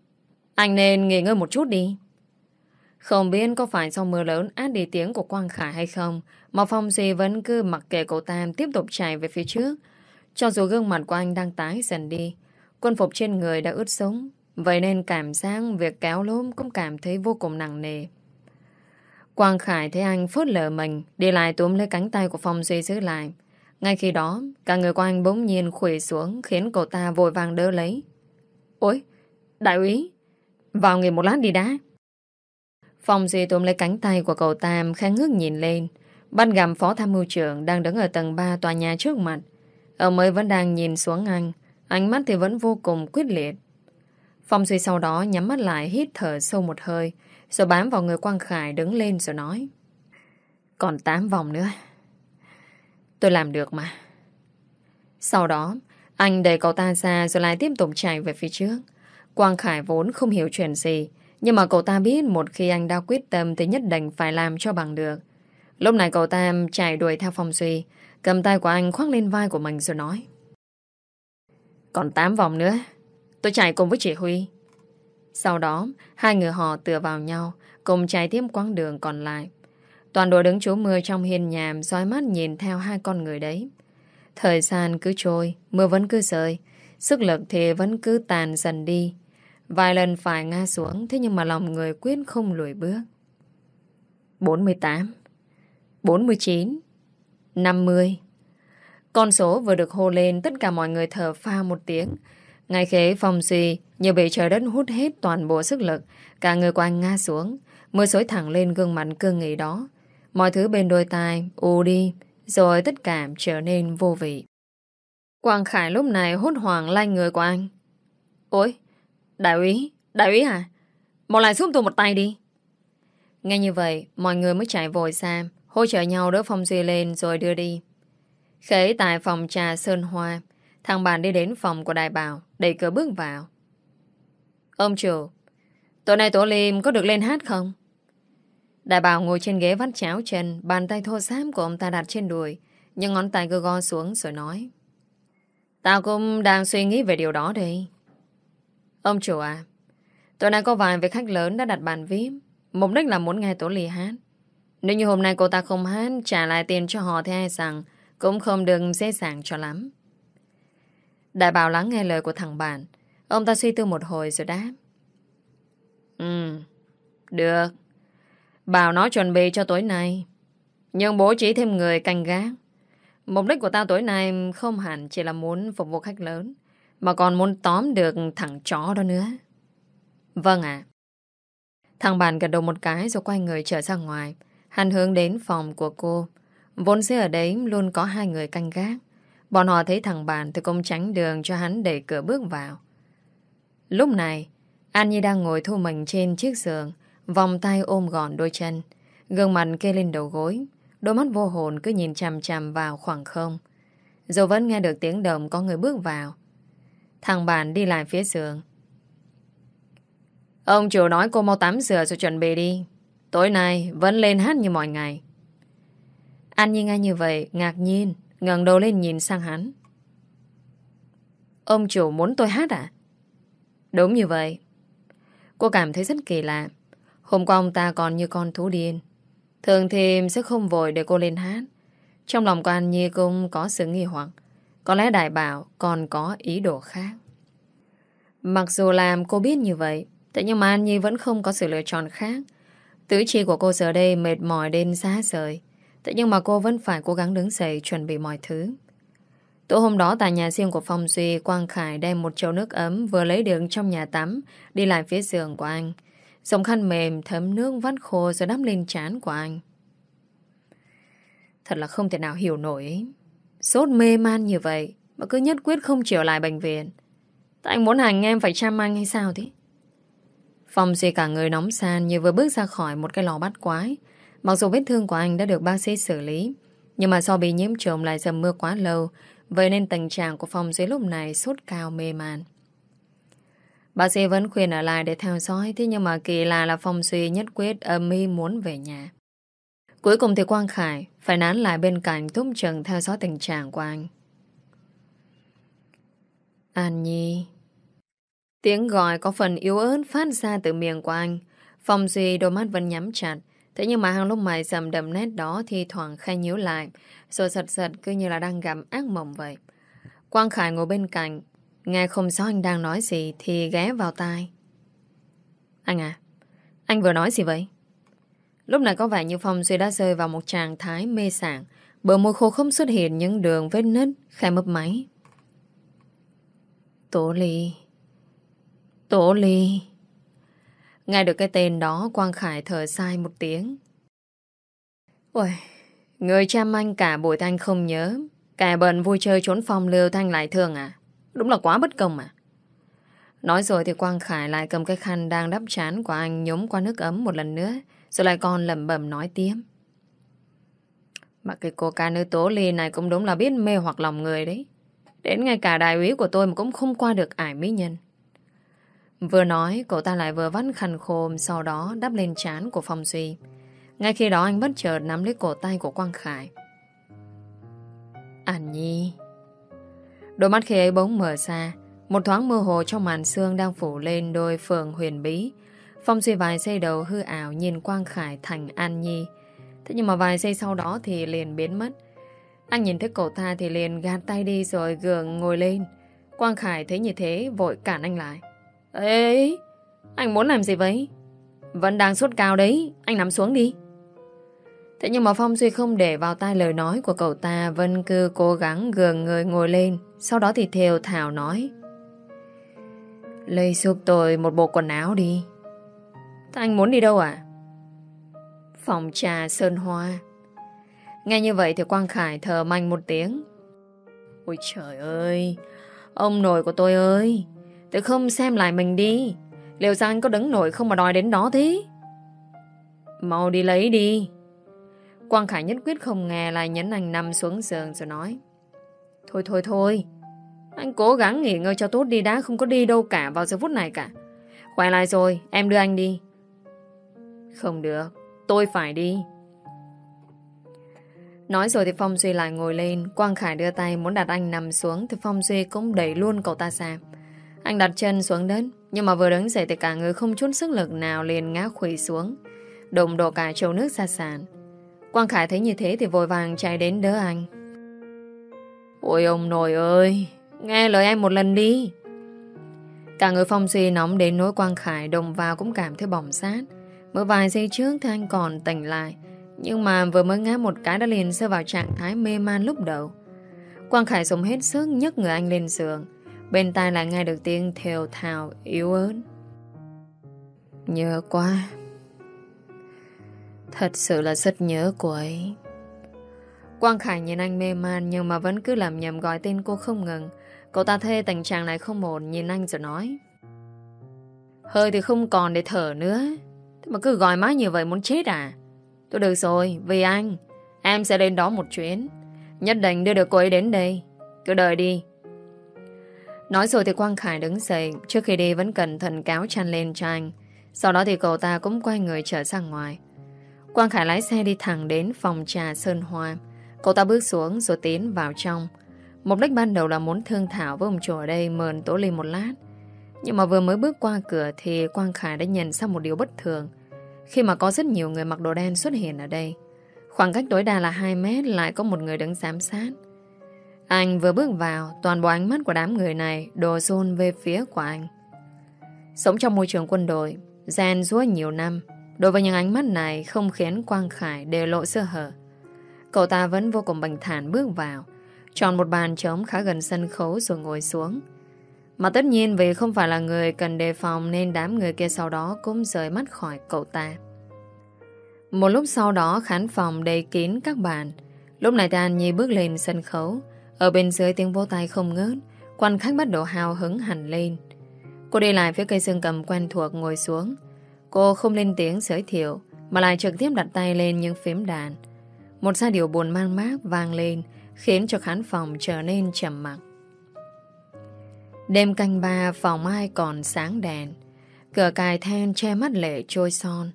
Speaker 1: anh nên nghỉ ngơi một chút đi. Không biết có phải do mưa lớn át đi tiếng của Quang Khải hay không Mà Phong Duy vẫn cứ mặc kệ cậu ta tiếp tục chạy về phía trước. Cho dù gương mặt của anh đang tái dần đi Quân phục trên người đã ướt sũng Vậy nên cảm giác việc kéo lốm Cũng cảm thấy vô cùng nặng nề. Quang Khải thấy anh phớt lờ mình Đi lại túm lấy cánh tay của Phong Duy giữ lại. Ngay khi đó Cả người của anh bỗng nhiên khủy xuống Khiến cậu ta vội vàng đỡ lấy. Ôi, đại úy! Vào nghỉ một lát đi đã. Phong Duy tôm lấy cánh tay của cậu Tam, khẽ ngước nhìn lên. Ban gầm phó tham mưu trưởng Đang đứng ở tầng 3 tòa nhà trước mặt. Ông mới vẫn đang nhìn xuống anh. Ánh mắt thì vẫn vô cùng quyết liệt. Phong Duy sau đó nhắm mắt lại, Hít thở sâu một hơi, Rồi bám vào người Quang Khải đứng lên rồi nói, Còn 8 vòng nữa. Tôi làm được mà. Sau đó, Anh đẩy cậu ta ra rồi lại tiếp tục chạy về phía trước. Quang Khải vốn không hiểu chuyện gì, Nhưng mà cậu ta biết Một khi anh đã quyết tâm Thì nhất định phải làm cho bằng được. Lúc này cậu ta chạy đuổi theo Phong Duy, Cầm tay của anh khoác lên vai của mình rồi nói. Còn 8 vòng nữa, Tôi chạy cùng với chị Huy. Sau đó, Hai người họ tựa vào nhau, Cùng chạy tiếp quãng đường còn lại. Toàn đội đứng chú mưa trong hiên nhàm dõi mắt nhìn theo hai con người đấy. Thời gian cứ trôi, Mưa vẫn cứ rơi, Sức lực thì vẫn cứ tàn dần đi. Vài lần phải ngã xuống, Thế nhưng mà lòng người quyết không lùi bước. 48 49 50 Con số vừa được hô lên, Tất cả mọi người thở pha một tiếng. Ngay khế phòng suy Như bị trời đất hút hết toàn bộ sức lực, Cả người của anh ngã xuống, Mưa xối thẳng lên gương mặt cương nghị đó. Mọi thứ bên đôi tai u đi, Rồi tất cả trở nên vô vị. Quang Khải lúc này hốt hoảng lanh người của anh. Ôi Đại úy, đại úy à? Một lại giúp tôi một tay đi. Nghe như vậy Mọi người mới chạy vội ra Hỗ trợ nhau đỡ Phong Duy lên rồi đưa đi. Khế tại phòng trà Sơn Hoa Thằng bạn đi đến phòng của đại bảo Đẩy cửa bước vào. Ông chủ Tối nay Tổ Liêm có được lên hát không? Đại bảo ngồi trên ghế vắt cháo chân Bàn tay thô xám của ông ta đặt trên đùi Nhưng ngón tay cứ go xuống rồi nói. Tao cũng đang suy nghĩ về điều đó đây. Ông chủ à Tối nay có vài vị khách lớn đã đặt bàn VIP. Mục đích là muốn nghe Tổ Ly hát. Nếu như hôm nay cô ta không hát, Trả lại tiền cho họ thì ai rằng Cũng không đừng dễ dàng cho lắm. Đại bảo lắng nghe lời của thằng bạn. Ông ta suy tư một hồi rồi đáp. Ừ Được. Bảo nó chuẩn bị cho tối nay, Nhưng bố trí thêm người canh gác. Mục đích của tao tối nay Không hẳn chỉ là muốn phục vụ khách lớn. Mà còn muốn tóm được thằng chó đó nữa Vâng ạ Thằng bạn gật đầu một cái rồi quay người trở ra ngoài Hắn hướng đến phòng của cô. Vốn sẽ ở đấy luôn có hai người canh gác. Bọn họ thấy thằng bạn thì cũng tránh đường cho hắn đẩy cửa bước vào. Lúc này, An Nhi đang ngồi thu mình trên chiếc giường, vòng tay ôm gọn đôi chân, gương mặt kê lên đầu gối, đôi mắt vô hồn cứ nhìn chằm chằm vào khoảng không. Dù vẫn nghe được tiếng động có người bước vào. Thằng bạn đi lại phía giường. Ông chủ nói cô mau tắm rửa rồi chuẩn bị đi. Tối nay vẫn lên hát như mọi ngày. An Nhi nghe như vậy, ngạc nhiên, ngẩng đầu lên nhìn sang hắn. Ông chủ muốn tôi hát à? Đúng như vậy. Cô cảm thấy rất kỳ lạ. Hôm qua ông ta còn như con thú điên. Thường thì sẽ không vội để cô lên hát. Trong lòng của An Nhi cũng có sự nghi hoặc. Có lẽ đại bảo còn có ý đồ khác. Mặc dù làm cô biết như vậy, thế nhưng mà An Nhi vẫn không có sự lựa chọn khác. Tứ chi của cô giờ đây mệt mỏi đến giá rời. Thế nhưng mà cô vẫn phải cố gắng đứng dậy chuẩn bị mọi thứ. Tối hôm đó tại nhà riêng của Phong Duy, Quang Khải đem một chậu nước ấm vừa lấy được trong nhà tắm, đi lại phía giường của anh. Dòng khăn mềm thấm nước vắt khô rồi đắp lên trán của anh. Thật là không thể nào hiểu nổi. Sốt mê man như vậy mà cứ nhất quyết không chịu lại bệnh viện. Tại anh muốn hành em phải chăm anh hay sao thế? Phong Duy cả người nóng san như vừa bước ra khỏi một cái lò bắt quái. Mặc dù vết thương của anh đã được bác sĩ xử lý, nhưng mà do bị nhiễm trùng lại dầm mưa quá lâu, vậy nên tình trạng của Phong Duy lúc này sốt cao mê man. Bác sĩ vẫn khuyên ở lại để theo dõi, thế nhưng mà kỳ lạ là Phong Duy nhất quyết âm mưu muốn về nhà. Cuối cùng thì Quang Khải phải nán lại bên cạnh thúc trần theo dõi tình trạng của anh. An Nhi Tiếng gọi có phần yếu ớt phát ra từ miệng của anh. Phong Duy đôi mắt vẫn nhắm chặt. Thế nhưng mà hàng lúc mày sầm đầm nét đó thì thoảng khai nhíu lại. Rồi giật giật cứ như là đang gặp ác mộng vậy. Quang Khải ngồi bên cạnh. Nghe không rõ anh đang nói gì Thì ghé vào tai Anh à Anh vừa nói gì vậy Lúc này có vẻ như Phong Duy đã rơi vào một trạng thái mê sảng Bờ môi khô không xuất hiện những đường vết nứt Khai mấp máy. Tổ ly Tổ ly. Nghe được cái tên đó, Quang Khải thở sai một tiếng. Ôi Người cha anh cả buổi thanh không nhớ Cả bận vui chơi trốn phòng lưu thanh lại thường à? Đúng là quá bất công à? Nói rồi thì Quang Khải lại cầm cái khăn đang đắp chán của anh nhúng qua nước ấm một lần nữa rồi lại còn lầm bẩm nói tiếp. Mà cái cô ca nữ tố ly này cũng đúng là biết mê hoặc lòng người đấy. Đến ngay cả đại úy của tôi mà cũng không qua được ải mỹ nhân. Vừa nói, cậu ta lại vừa vắt khăn khô Sau đó đắp lên chán của Phong Duy. Ngay khi đó anh bất chợt nắm lấy cổ tay của Quang Khải. Ản nhi. Đôi mắt khi ấy bỗng mở ra, Một thoáng mơ hồ trong màn xương đang phủ lên đôi phường huyền bí. Phong Duy vài giây đầu hư ảo nhìn Quang Khải thành An Nhi. Thế nhưng mà vài giây sau đó thì liền biến mất. Anh nhìn thấy cậu ta thì liền gạt tay đi rồi gượng ngồi lên. Quang Khải thấy như thế vội cản anh lại. Ê, anh muốn làm gì vậy? Vẫn đang sốt cao đấy, anh nằm xuống đi. Thế nhưng mà Phong Duy không để vào tai lời nói của cậu ta Vân cứ cố gắng gường người ngồi lên Sau đó thì theo Thảo nói Lấy giúp tôi một bộ quần áo đi Thế anh muốn đi đâu à? Phòng trà Sơn Hoa. Nghe như vậy thì Quang Khải thở manh một tiếng. Ôi trời ơi, Ông nội của tôi ơi, Tôi không xem lại mình đi. Liệu rằng anh có đứng nổi không mà đòi đến đó thế? Mau đi lấy đi. Quang Khải nhất quyết không nghe Lại nhấn anh nằm xuống giường rồi nói. Thôi thôi thôi, Anh cố gắng nghỉ ngơi cho tốt đi đã, Không có đi đâu cả vào giờ phút này cả. Quay lại rồi, em đưa anh đi không được, tôi phải đi. Nói rồi thì Phong Duy lại ngồi lên. Quang Khải đưa tay muốn đặt anh nằm xuống Thì Phong Duy cũng đẩy luôn cậu ta ra. Anh đặt chân xuống đất Nhưng mà vừa đứng dậy thì cả người không chút sức lực nào liền ngã khủy xuống Đụng đổ cả chậu nước ra sàn. Quang Khải thấy như thế thì vội vàng chạy đến đỡ anh. Ôi ông nội ơi Nghe lời em một lần đi. Cả người Phong Duy nóng đến nỗi Quang Khải đồng vào cũng cảm thấy bỏng sát. Mới vài giây trước thì anh còn tỉnh lại, Nhưng mà vừa mới ngã một cái đã liền rơi vào trạng thái mê man lúc đầu. Quang Khải dùng hết sức nhấc người anh lên giường, Bên tai lại nghe được tiếng thều thào yếu ớt. Nhớ quá, Thật sự là rất nhớ cô ấy. Quang Khải nhìn anh mê man Nhưng mà vẫn cứ làm nhầm gọi tên cô không ngừng. Cậu ta thê tình trạng này không ổn, Nhìn anh rồi nói. Hơi thì không còn để thở nữa. Thế mà cứ gọi má như vậy muốn chết à? Tôi được rồi, Vì anh, Em sẽ lên đó một chuyến. Nhất định đưa được cô ấy đến đây. Cứ đợi đi. Nói rồi thì Quang Khải đứng dậy, Trước khi đi vẫn cẩn thận cáo chăn lên cho anh. Sau đó thì cậu ta cũng quay người trở sang ngoài. Quang Khải lái xe đi thẳng đến phòng trà Sơn Hoa. Cậu ta bước xuống rồi tiến vào trong. Mục đích ban đầu là muốn thương thảo với ông chủ ở đây mờn Tố Ly một lát nhưng mà vừa mới bước qua cửa thì Quang Khải đã nhận ra một điều bất thường. Khi mà có rất nhiều người mặc đồ đen xuất hiện ở đây, khoảng cách tối đa là 2 mét lại có một người đứng giám sát. Anh vừa bước vào, toàn bộ ánh mắt của đám người này đổ dồn về phía của anh. Sống trong môi trường quân đội, gian rúa nhiều năm, đối với những ánh mắt này không khiến Quang Khải đều lộ sơ hở. Cậu ta vẫn vô cùng bình thản bước vào, chọn một bàn trống khá gần sân khấu rồi ngồi xuống. Mà tất nhiên vì không phải là người cần đề phòng nên đám người kia sau đó cũng rời mắt khỏi cậu ta. Một lúc sau đó, khán phòng đầy kín các bạn. Lúc này An Nhi bước lên sân khấu. Ở bên dưới tiếng vô tay không ngớt. Quan khách bắt đầu hào hứng hẳn lên. Cô đi lại phía cây xương cầm quen thuộc ngồi xuống. Cô không lên tiếng giới thiệu, mà lại trực tiếp đặt tay lên những phím đàn. Một giai điệu buồn mang mát vang lên, khiến cho khán phòng trở nên trầm mặc. Đêm canh ba phòng ai còn sáng đèn. Cửa cài then che mắt lệ trôi son.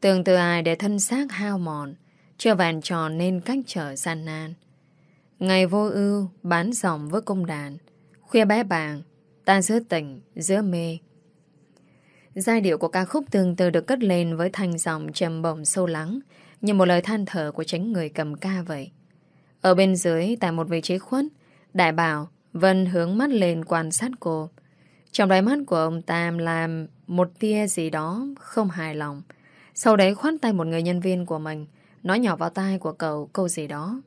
Speaker 1: Tường từ ai để thân xác hao mòn Chưa vàn tròn nên cách trở gian nan. Ngày vô ưu Bán dòng với cung đàn. Khuya bé bàng Ta giữa tỉnh, giữa mê. Giai điệu của ca khúc tương tự được cất lên với thanh giọng trầm bổng sâu lắng như một lời than thở của chính người cầm ca vậy. Ở bên dưới, tại một vị trí khuất, Đại Bảo Vân hướng mắt lên quan sát cô. Trong đáy mắt của ông Tam làm một tia gì đó không hài lòng. Sau đấy khoát tay một người nhân viên của mình, nói nhỏ vào tai của cậu câu gì đó.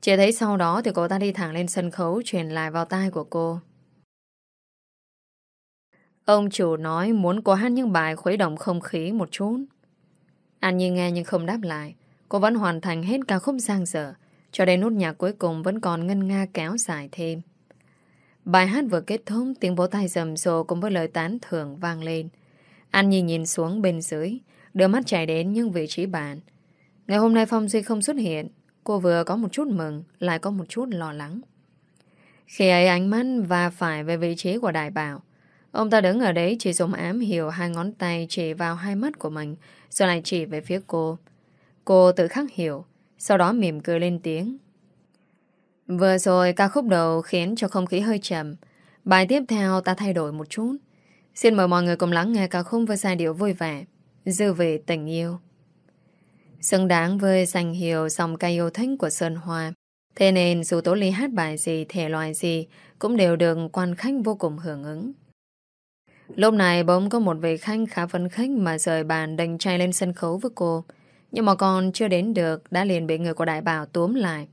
Speaker 1: Chỉ thấy sau đó thì cô ta đi thẳng lên sân khấu truyền lại vào tai của cô. Ông chủ nói muốn cô hát những bài khuấy động không khí một chút. An Nhi nghe nhưng không đáp lại. Cô vẫn hoàn thành hết ca khúc giang dở, cho đến nút nhạc cuối cùng vẫn còn ngân nga kéo dài thêm. Bài hát vừa kết thúc, tiếng vỗ tay rầm rộ cùng với lời tán thưởng vang lên. An Nhi nhìn xuống bên dưới, đưa mắt chạy đến những vị trí bàn. Ngày hôm nay Phong Duy không xuất hiện, cô vừa có một chút mừng, lại có một chút lo lắng. Khi ấy ánh mắt và phải về vị trí của đại bảo, ông ta đứng ở đấy chỉ dùng ám hiểu hai ngón tay chỉ vào hai mắt của mình, rồi lại chỉ về phía cô. Cô tự khắc hiểu, sau đó mỉm cười lên tiếng. Vừa rồi ca khúc đầu khiến cho không khí hơi chậm. Bài tiếp theo ta thay đổi một chút. Xin mời mọi người cùng lắng nghe ca khúc với giai điệu vui vẻ. Dư về tình yêu. Xứng đáng với danh hiệu dòng ca yêu thích của Sơn Hoa. Thế nên dù Tố Ly hát bài gì, thể loại gì cũng đều được quan khách vô cùng hưởng ứng. Lúc này bỗng có một vị khách khá phấn khích mà rời bàn đành trai lên sân khấu với cô. Nhưng mà còn chưa đến được, đã liền bị người của đại bảo túm lại.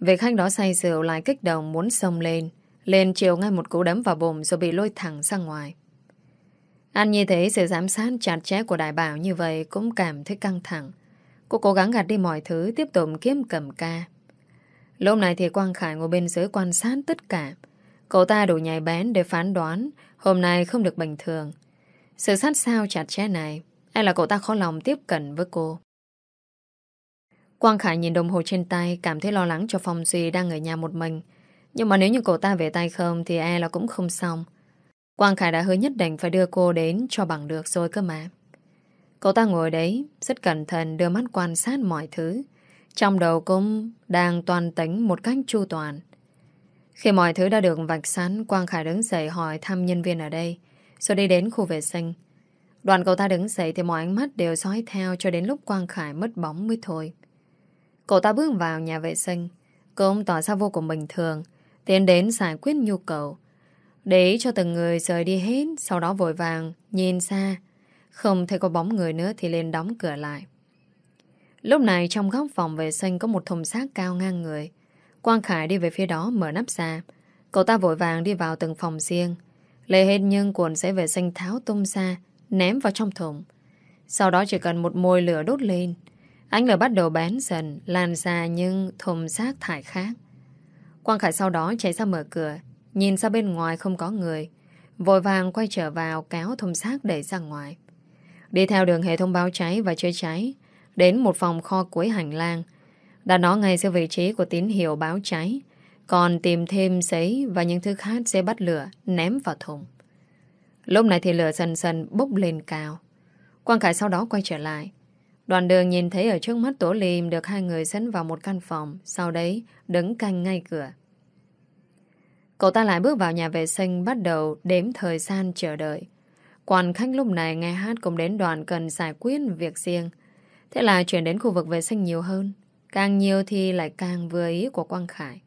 Speaker 1: Vị khách đó say rượu lại kích động muốn xông lên. Lên chiều ngay một cú đấm vào bụng rồi bị lôi thẳng ra ngoài. Anh như thế sự giám sát chặt chẽ của đại bảo như vậy cũng cảm thấy căng thẳng. Cô cố gắng gạt đi mọi thứ, tiếp tục kiếm cầm ca. Lúc này thì Quang Khải ngồi bên dưới quan sát tất cả. Cậu ta đủ nhạy bén để phán đoán, hôm nay không được bình thường. Sự sát sao chặt chẽ này hay là cậu ta khó lòng tiếp cận với cô. Quang Khải nhìn đồng hồ trên tay cảm thấy lo lắng cho Phong Duy đang ở nhà một mình. Nhưng mà nếu như cậu ta về tay không thì e là cũng không xong. Quang Khải đã hứa nhất định phải đưa cô đến cho bằng được rồi cơ mà. Cậu ta ngồi đấy, rất cẩn thận đưa mắt quan sát mọi thứ. Trong đầu cũng đang toàn tính một cách chu toàn. Khi mọi thứ đã được vạch sẵn, Quang Khải đứng dậy hỏi thăm nhân viên ở đây, rồi đi đến khu vệ sinh. Đoàn cậu ta đứng dậy thì mọi ánh mắt đều dõi theo cho đến lúc Quang Khải mất bóng mới thôi. Cậu ta bước vào nhà vệ sinh, cũng tỏ ra vô cùng bình thường, tiến đến giải quyết nhu cầu. Để cho từng người rời đi hết, sau đó vội vàng, nhìn xa. Không thấy có bóng người nữa thì lên đóng cửa lại. Lúc này trong góc phòng vệ sinh có một thùng xác cao ngang người. Quang Khải đi về phía đó mở nắp ra. Cậu ta vội vàng đi vào từng phòng riêng. Lê hết nhưng cuộn sẽ vệ sinh tháo tung ra, ném vào trong thùng. Sau đó chỉ cần một môi lửa đốt lên. Ánh lửa bắt đầu bén dần, lan ra nhưng thùng rác thải khác. Quang Khải sau đó chạy ra mở cửa, nhìn ra bên ngoài không có người. Vội vàng quay trở vào kéo thùng rác đẩy ra ngoài. Đi theo đường hệ thống báo cháy và chữa cháy, đến một phòng kho cuối hành lang. Đã nó ngay giữa vị trí của tín hiệu báo cháy, còn tìm thêm giấy và những thứ khác sẽ bắt lửa, ném vào thùng. Lúc này thì lửa dần dần bốc lên cao. Quang Khải sau đó quay trở lại. Đoàn đường nhìn thấy ở trước mắt Tổ Liêm được hai người dẫn vào một căn phòng, sau đấy đứng canh ngay cửa. Cậu ta lại bước vào nhà vệ sinh bắt đầu đếm thời gian chờ đợi. Quan khách lúc này nghe hát cũng đến đoàn cần giải quyết việc riêng. Thế là chuyển đến khu vực vệ sinh nhiều hơn. Càng nhiều thì lại càng vừa ý của Quang Khải.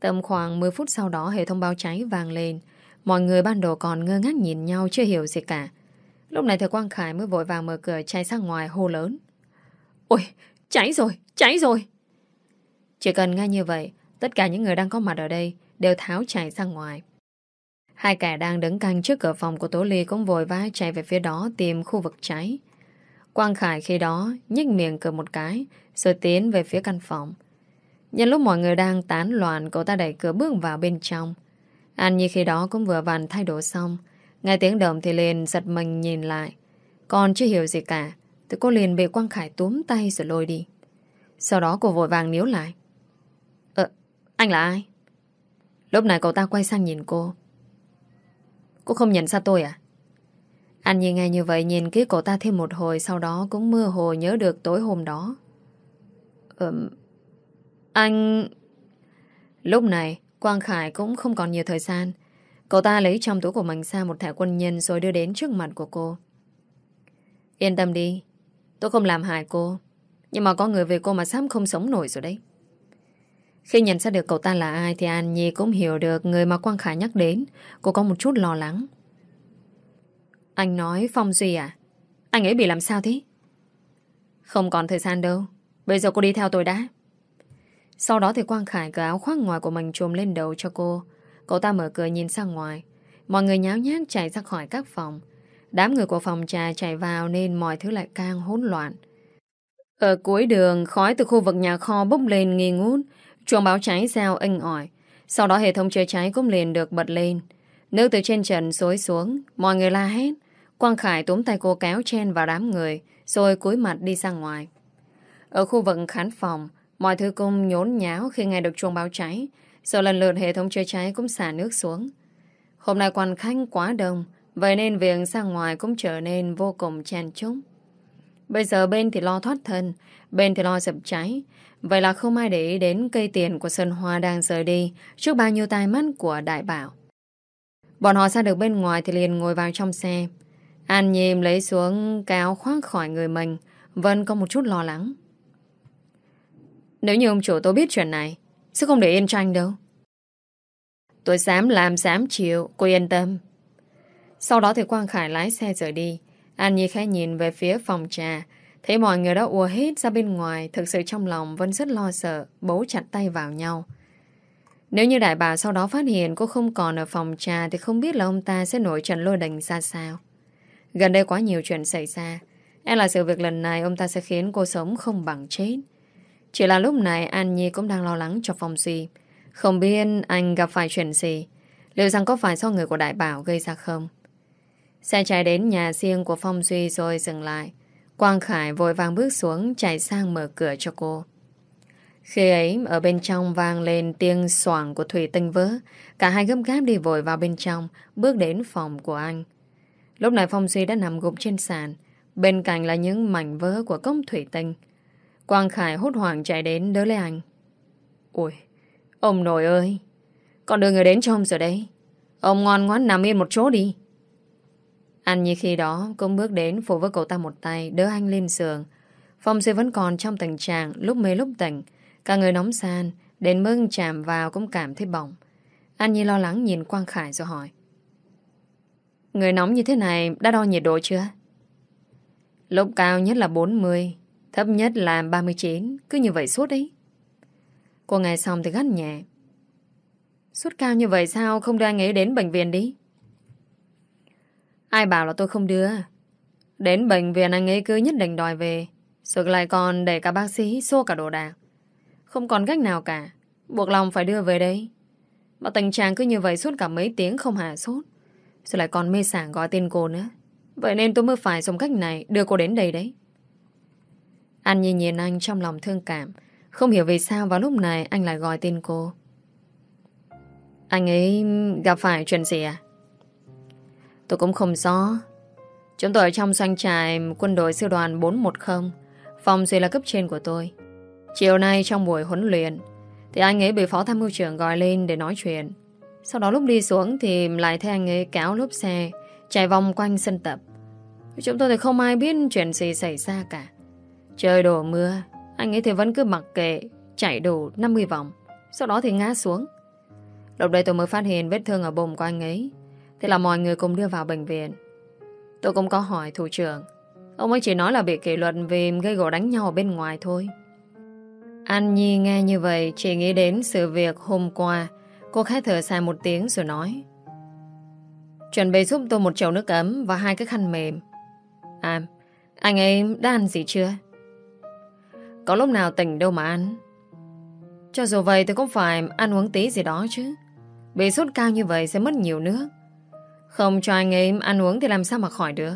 Speaker 1: Tầm khoảng 10 phút sau đó hệ thống báo cháy vang lên. Mọi người ban đầu còn ngơ ngác nhìn nhau chưa hiểu gì cả. Lúc này thầy Quang Khải mới vội vàng mở cửa chạy sang ngoài hô lớn. Ôi, cháy rồi, cháy rồi. Chỉ cần ngay như vậy, tất cả những người đang có mặt ở đây đều tháo chạy sang ngoài. Hai kẻ đang đứng canh trước cửa phòng của Tố Ly cũng vội vã chạy về phía đó tìm khu vực cháy. Quang Khải khi đó nhếch miệng cười một cái rồi tiến về phía căn phòng. Nhân lúc mọi người đang tán loạn cậu ta đẩy cửa bước vào bên trong. An Nhi khi đó cũng vừa vặn thay đổi xong. Nghe tiếng động thì liền giật mình nhìn lại. Còn chưa hiểu gì cả. Thì cô liền bị Quang Khải túm tay rồi lôi đi. Sau đó cô vội vàng níu lại. Ờ, anh là ai? Lúc này cậu ta quay sang nhìn cô. Cô không nhận ra tôi à? Anh nhìn nghe như vậy nhìn kỹ cậu ta thêm một hồi Sau đó cũng mơ hồ nhớ được tối hôm đó. Ừm Anh Lúc này Quang Khải cũng không còn nhiều thời gian Cậu ta lấy trong túi của mình ra một thẻ quân nhân rồi đưa đến trước mặt của cô. Yên tâm đi, tôi không làm hại cô. Nhưng mà có người về cô mà sắp không sống nổi rồi đấy. Khi nhận ra được cậu ta là ai thì An Nhi cũng hiểu được người mà Quang Khải nhắc đến. Cô có một chút lo lắng. Anh nói Phong Duy à? Anh ấy bị làm sao thế? Không còn thời gian đâu. Bây giờ cô đi theo tôi đã. Sau đó thì Quang Khải cởi áo khoác ngoài của mình trùm lên đầu cho cô. Cậu ta mở cửa nhìn sang ngoài. Mọi người nháo nhác chạy ra khỏi các phòng. Đám người của phòng trà chạy vào nên mọi thứ lại càng hỗn loạn. Ở cuối đường, khói từ khu vực nhà kho bốc lên nghi ngút. Chuông báo cháy reo inh ỏi. Sau đó hệ thống chữa cháy cũng liền được bật lên. Nước từ trên trần xối xuống, mọi người la hét. Quang Khải túm tay cô kéo chen vào đám người, rồi cúi mặt đi ra ngoài. Ở khu vực khán phòng, mọi thứ cũng nhốn nháo khi nghe được chuông báo cháy. Rồi lần lượt hệ thống chữa cháy cũng xả nước xuống. Hôm nay quan khách quá đông, vậy nên việc ra ngoài cũng trở nên vô cùng chen chúc. Bây giờ bên thì lo thoát thân, bên thì lo dập cháy. Vậy là không ai để ý đến cây tiền của Sơn Hoa đang rời đi trước bao nhiêu tai mắt của Đại Bảo. Bọn họ ra được bên ngoài thì liền ngồi vào trong xe. An nhìm lấy xuống cái áo khoác khỏi người mình, vẫn có một chút lo lắng. Nếu như ông chủ tôi biết chuyện này, sẽ không để yên tranh đâu. Tôi dám làm dám chịu, cô yên tâm. Sau đó thì Quang Khải lái xe rời đi. An Nhi khẽ nhìn về phía phòng trà, thấy mọi người đã ùa hết ra bên ngoài, thực sự trong lòng vẫn rất lo sợ, bấu chặt tay vào nhau. Nếu như đại bà sau đó phát hiện cô không còn ở phòng trà thì không biết là ông ta sẽ nổi trận lôi đình ra sao. Gần đây quá nhiều chuyện xảy ra. Em là sự việc lần này ông ta sẽ khiến cô sống không bằng chết. Chỉ là lúc này An Nhi cũng đang lo lắng cho Phong Duy. Không biết anh gặp phải chuyện gì. Liệu rằng có phải do người của Đại Bảo gây ra không? Xe chạy đến nhà riêng của Phong Duy rồi dừng lại. Quang Khải vội vàng bước xuống chạy sang mở cửa cho cô. Khi ấy, ở bên trong vang lên tiếng soảng của Thủy Tinh vỡ. Cả hai gấp gáp đi vội vào bên trong, bước đến phòng của anh. Lúc này Phong Duy đã nằm gục trên sàn. Bên cạnh là những mảnh vỡ của cốc Thủy Tinh. Quang Khải hốt hoảng chạy đến đỡ lấy anh. Ôi, ông nội ơi, con đưa người đến cho ông rồi đấy. Ông ngoan ngoãn nằm yên một chỗ đi. Anh như khi đó cũng bước đến phụ với cậu ta một tay đỡ anh lên giường. Phong Duy vẫn còn trong tình trạng lúc mê lúc tỉnh. Cả người nóng san, đến mức chạm vào cũng cảm thấy bỏng. Anh Nhi lo lắng nhìn Quang Khải rồi hỏi. Người nóng như thế này đã đo nhiệt độ chưa? Lúc cao nhất là 40, thấp nhất là 39, cứ như vậy suốt đấy. Cô nghe xong thì gắt nhẹ. Suốt cao như vậy sao không đưa anh ấy đến bệnh viện đi? Ai bảo là tôi không đưa? Đến bệnh viện anh ấy cứ nhất định đòi về. Rồi lại còn để cả bác sĩ xô cả đồ đạc. Không còn cách nào cả. Buộc lòng phải đưa về đây. Mà tình trạng cứ như vậy suốt cả mấy tiếng không hạ sốt. Rồi lại còn mê sảng gọi tên cô nữa. Vậy nên tôi mới phải dùng cách này đưa cô đến đây đấy. Anh nhìn nhìn anh trong lòng thương cảm. Không hiểu vì sao vào lúc này anh lại gọi tên cô. Anh ấy gặp phải chuyện gì à? Tôi cũng không rõ. Chúng tôi ở trong doanh trại quân đội sư đoàn 410. Phòng Duy là cấp trên của tôi. Chiều nay trong buổi huấn luyện, thì anh ấy bị phó tham mưu trưởng gọi lên để nói chuyện. Sau đó lúc đi xuống thì lại thấy anh ấy kéo lốp xe, chạy vòng quanh sân tập. Chúng tôi thì không ai biết chuyện gì xảy ra cả. Trời đổ mưa, anh ấy thì vẫn cứ mặc kệ chạy đủ 50 vòng. Sau đó thì ngã xuống. Lúc đây tôi mới phát hiện vết thương ở bụng của anh ấy. Thế là mọi người cùng đưa vào bệnh viện. Tôi cũng có hỏi thủ trưởng. Ông ấy chỉ nói là bị kỷ luật vì gây gỗ đánh nhau ở bên ngoài thôi. An Nhi nghe như vậy chỉ nghĩ đến sự việc hôm qua. Cô khẽ thở dài một tiếng rồi nói. Chuẩn bị giúp tôi một chậu nước ấm và hai cái khăn mềm. À, anh ấy đã ăn gì chưa? Có lúc nào tỉnh đâu mà ăn. Cho dù vậy thì cũng phải ăn uống tí gì đó chứ. Bị sốt cao như vậy sẽ mất nhiều nước. Không cho anh ấy ăn uống thì làm sao mà khỏi được.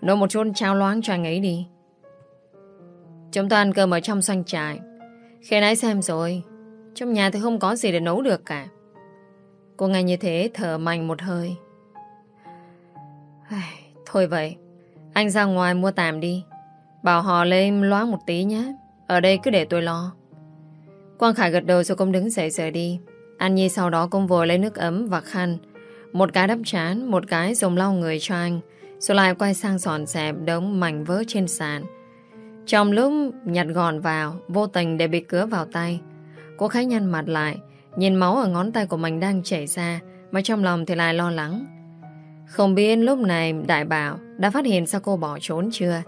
Speaker 1: Nấu một chút trao loáng cho anh ấy đi. Chúng ta ăn cơm ở trong xoanh trại. Khi nãy xem rồi, trong nhà thì không có gì để nấu được cả. Cô nghe như thế thở mạnh một hơi. Thôi vậy, anh ra ngoài mua tạm đi. Bảo họ lên loáng một tí nhé. Ở đây cứ để tôi lo. Quang Khải gật đầu rồi cũng đứng dậy rời đi. An Nhi sau đó cũng vội lấy nước ấm và khăn. Một cái đắp chán, một cái dùng lau người cho anh. Rồi lại quay sang dọn dẹp đống mảnh vỡ trên sàn. Trong lúc nhặt gọn vào, vô tình để bị cứa vào tay. Cô khá nhăn mặt lại Nhìn máu ở ngón tay của mình đang chảy ra Mà trong lòng thì lại lo lắng Không biết lúc này Đại Bảo Đã phát hiện sao cô bỏ trốn chưa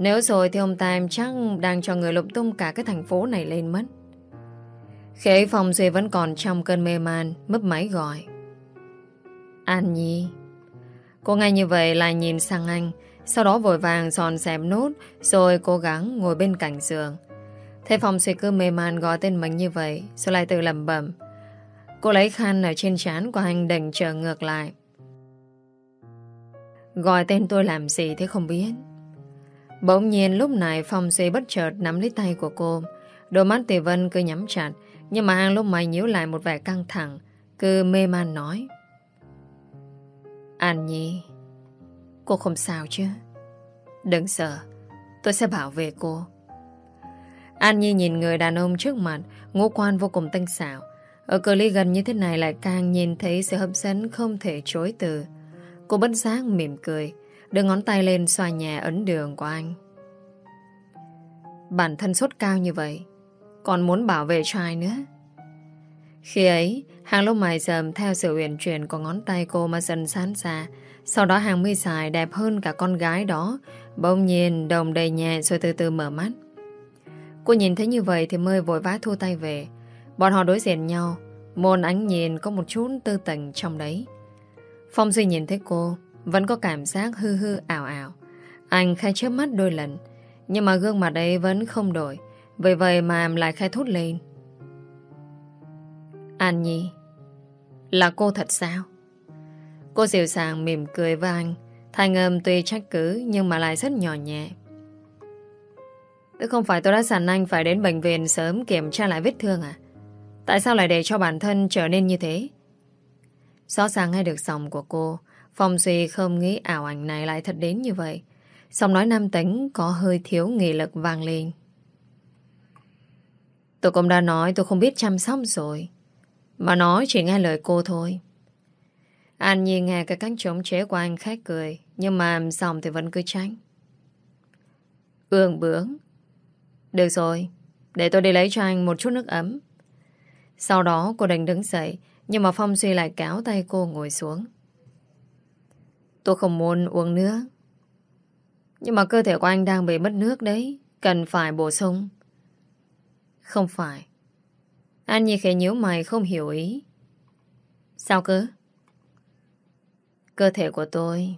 Speaker 1: nếu rồi thì ông ta em chắc Đang cho người lục tung cả cái thành phố này lên mất. Khi ấy Phong Duy vẫn còn trong cơn mê man, Mấp máy gọi. An Nhi, Cô ngay như vậy lại nhìn sang anh, Sau đó vội vàng giòn dẹp nốt, Rồi cố gắng ngồi bên cạnh giường. Thế Phong duy cứ mê man gọi tên mình như vậy, Rồi lại tự lầm bẩm. Cô lấy khăn ở trên trán của anh đành trở ngược lại. Gọi tên tôi làm gì thế không biết. Bỗng nhiên lúc này Phong Duy bất chợt nắm lấy tay của cô. Đôi mắt Tề Vân cứ nhắm chặt, Nhưng mà hàng lúc mày nhíu lại một vẻ căng thẳng, Cứ mê man nói. An Nhi, Cô không sao chứ? Đừng sợ Tôi sẽ bảo vệ cô. An Nhi nhìn người đàn ông trước mặt, Ngũ quan vô cùng tinh xảo. Ở cờ ly gần như thế này lại càng nhìn thấy Sự hấp dẫn không thể chối từ. Cô bất giác mỉm cười Đưa ngón tay lên xoa nhẹ ấn đường của anh. Bản thân sốt cao như vậy Còn muốn bảo vệ cho ai nữa? Khi ấy Hàng lông mày dầm theo sự uyển chuyển Của ngón tay cô mà dần sán ra, Sau đó hàng mi dài đẹp hơn cả con gái đó Bỗng nhiên đồng đầy nhẹ Rồi từ từ mở mắt. Cô nhìn thấy như vậy thì mới vội vã thu tay về. Bọn họ đối diện nhau Môn ánh nhìn có một chút tư tình trong đấy. Phong Duy nhìn thấy cô vẫn có cảm giác hư hư ảo ảo. Anh khai chớp mắt đôi lần Nhưng mà gương mặt ấy vẫn không đổi. Vì vậy mà lại khai thốt lên. An Nhi Là cô thật sao? Cô dịu dàng mỉm cười với anh. Thanh âm tuy trách cứ Nhưng mà lại rất nhỏ nhẹ. Tức không phải tôi đã dặn anh phải đến bệnh viện sớm kiểm tra lại vết thương à? Tại sao lại để cho bản thân trở nên như thế? Rõ ràng nghe được giọng của cô, Phong Duy không nghĩ ảo ảnh này lại thật đến như vậy. Xong nói nam tính có hơi thiếu nghị lực vàng lên. Tôi cũng đã nói tôi không biết chăm sóc rồi. Mà nói chỉ nghe lời cô thôi. An nhìn nghe cái cách chống chế của anh khách cười, nhưng mà xong thì vẫn cứ tránh. Ương bướng, được rồi, để tôi đi lấy cho anh một chút nước ấm. Sau đó cô đành đứng dậy, nhưng mà Phong Suy lại kéo tay cô ngồi xuống. Tôi không muốn uống nữa Nhưng mà cơ thể của anh đang bị mất nước đấy, cần phải bổ sung. Không phải. Anh như khẽ nhíu mày không hiểu ý. Sao cơ? Cơ thể của tôi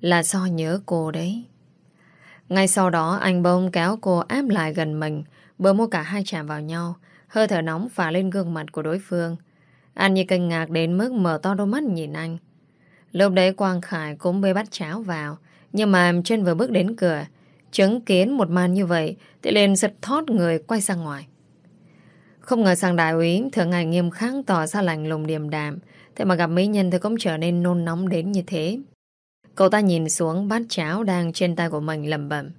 Speaker 1: là do nhớ cô đấy. Ngay sau đó anh bông kéo cô áp lại gần mình Bờ môi cả hai chạm vào nhau Hơi thở nóng phả lên gương mặt của đối phương Anh như kinh ngạc đến mức mở to đôi mắt nhìn anh Lúc đấy Quang Khải cũng bê bắt cháo vào Nhưng mà trên vừa bước đến cửa Chứng kiến một màn như vậy Thì liền giật thót người quay sang ngoài Không ngờ sang đại úy Thường ngày nghiêm khắc tỏ ra lành lùng điềm đạm Thế mà gặp mỹ nhân thì cũng trở nên nôn nóng đến như thế Cậu ta nhìn xuống bát cháo đang trên tay của mình lầm bẩm.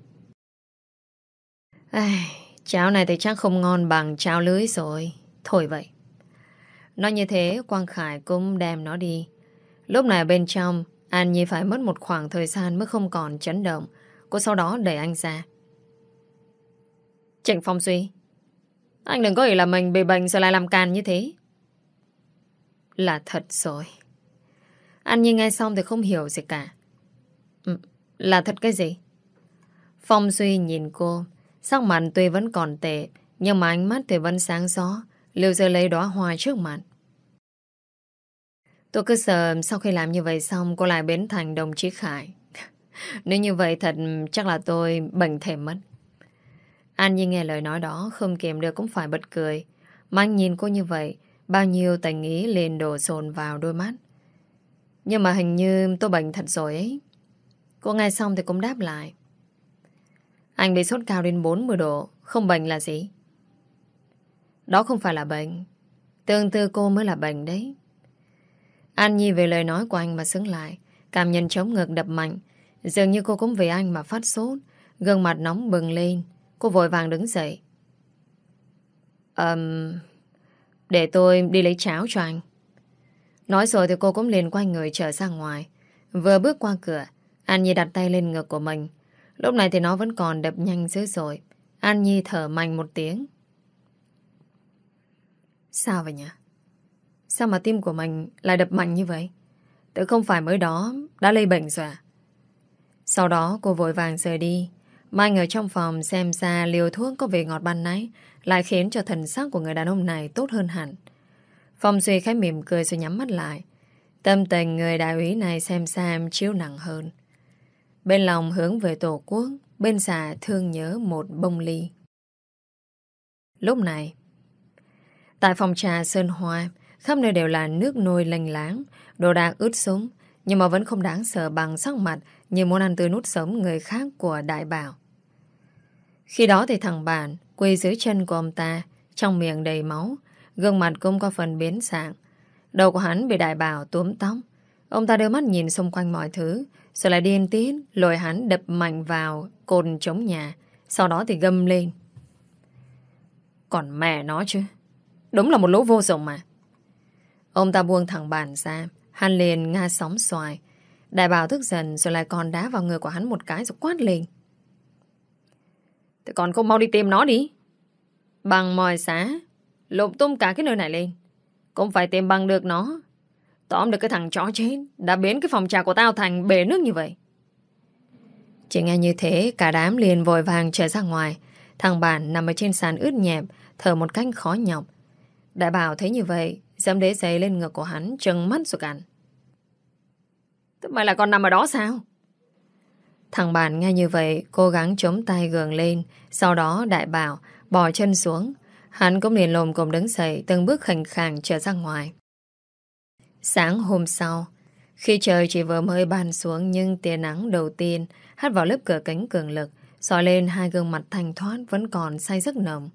Speaker 1: Ai, cháo này thì chắc không ngon bằng cháo lưới rồi. Thôi vậy. Nói như thế, Quang Khải cũng đem nó đi. Lúc này bên trong, An Nhi phải mất một khoảng thời gian mới không còn chấn động. Cô sau đó đẩy anh ra. Trịnh Phong Duy, anh đừng có ý là mình bị bệnh rồi lại làm càn như thế. Là thật rồi. An Nhi nghe xong thì không hiểu gì cả. Ừ, là thật cái gì? Phong Duy nhìn cô, sắc mặt tuy vẫn còn tệ, nhưng mà ánh mắt thì vẫn sáng gió, liều giờ lấy đóa hoa trước mặt. Tôi cứ sợ sau khi làm như vậy xong cô lại biến thành đồng chí Khải. Nếu như vậy thật chắc là tôi bệnh thèm mất. An Nhi nghe lời nói đó không kiềm được cũng phải bật cười. Mà anh nhìn cô như vậy, bao nhiêu tình ý liền đổ sồn vào đôi mắt. Nhưng mà hình như tôi bệnh thật rồi ấy. Cô nghe xong thì cũng đáp lại. Anh bị sốt cao đến 40 độ, không bệnh là gì? Đó không phải là bệnh. Tương tư cô mới là bệnh đấy. An Nhi về lời nói của anh mà xứng lại. Cảm nhận chống ngực đập mạnh. Dường như cô cũng vì anh mà phát sốt. Gương mặt nóng bừng lên. Cô vội vàng đứng dậy. Um, để tôi đi lấy cháo cho anh. Nói rồi thì cô cũng liền quay người trở ra ngoài. Vừa bước qua cửa, An Nhi đặt tay lên ngực của mình. Lúc này thì nó vẫn còn đập nhanh dữ dội. An Nhi thở mạnh một tiếng. Sao vậy nhỉ? Sao mà tim của mình lại đập mạnh như vậy? Tự không phải mới đó đã lây bệnh rồi à? Sau đó cô vội vàng rời đi. Mai ngờ trong phòng xem ra liều thuốc có vị ngọt ban nãy lại khiến cho thần sắc của người đàn ông này tốt hơn hẳn. Phong Duy khẽ mỉm cười rồi nhắm mắt lại. Tâm tình người đại úy này xem xem chiếu nặng hơn. Bên lòng hướng về tổ quốc, bên xà thương nhớ một bông ly. Lúc này, tại phòng trà Sơn Hoa, khắp nơi đều là nước nôi lành láng, đồ đạc ướt súng, nhưng mà vẫn không đáng sợ bằng sắc mặt như muốn ăn tươi nút sống người khác của đại bảo. Khi đó thì thằng bạn quỳ dưới chân của ông ta, trong miệng đầy máu, gương mặt cũng có phần biến dạng. Đầu của hắn bị đại bảo túm tóc. Ông ta đưa mắt nhìn xung quanh mọi thứ, rồi lại điên tiết, lội hắn đập mạnh vào cột chống nhà, sau đó thì gâm lên. Còn mẹ nó chứ, đúng là một lỗ vô dụng mà. Ông ta buông thẳng bàn ra, hắn liền nga sóng xoài. Đại bảo thức giận rồi lại còn đá vào người của hắn một cái rồi quát lên. Thế còn không mau đi tìm nó đi. Bằng mòi xá, lộp tung cả cái nơi này lên. Cũng phải tìm bằng được nó. Tóm được cái thằng chó chết đã biến cái phòng trà của tao thành bể nước như vậy. Chỉ nghe như thế, cả đám liền vội vàng trở ra ngoài. Thằng bạn nằm ở trên sàn ướt nhẹp, thở một cách khó nhọc. Đại bảo thấy như vậy, dám đế giày lên ngực của hắn, trừng mắt rồi cằn. Thế mày là còn nằm ở đó sao? Thằng bạn nghe như vậy, cố gắng chống tay gường lên, sau đó đại bảo, bỏ chân xuống. Hắn cũng liền lồm cùng đứng dậy, từng bước khảnh khàng trở ra ngoài. Sáng hôm sau, khi trời chỉ vừa mới ban xuống nhưng tia nắng đầu tiên hắt vào lớp cửa kính cường lực, soi lên hai gương mặt thanh thoát vẫn còn say giấc nồng.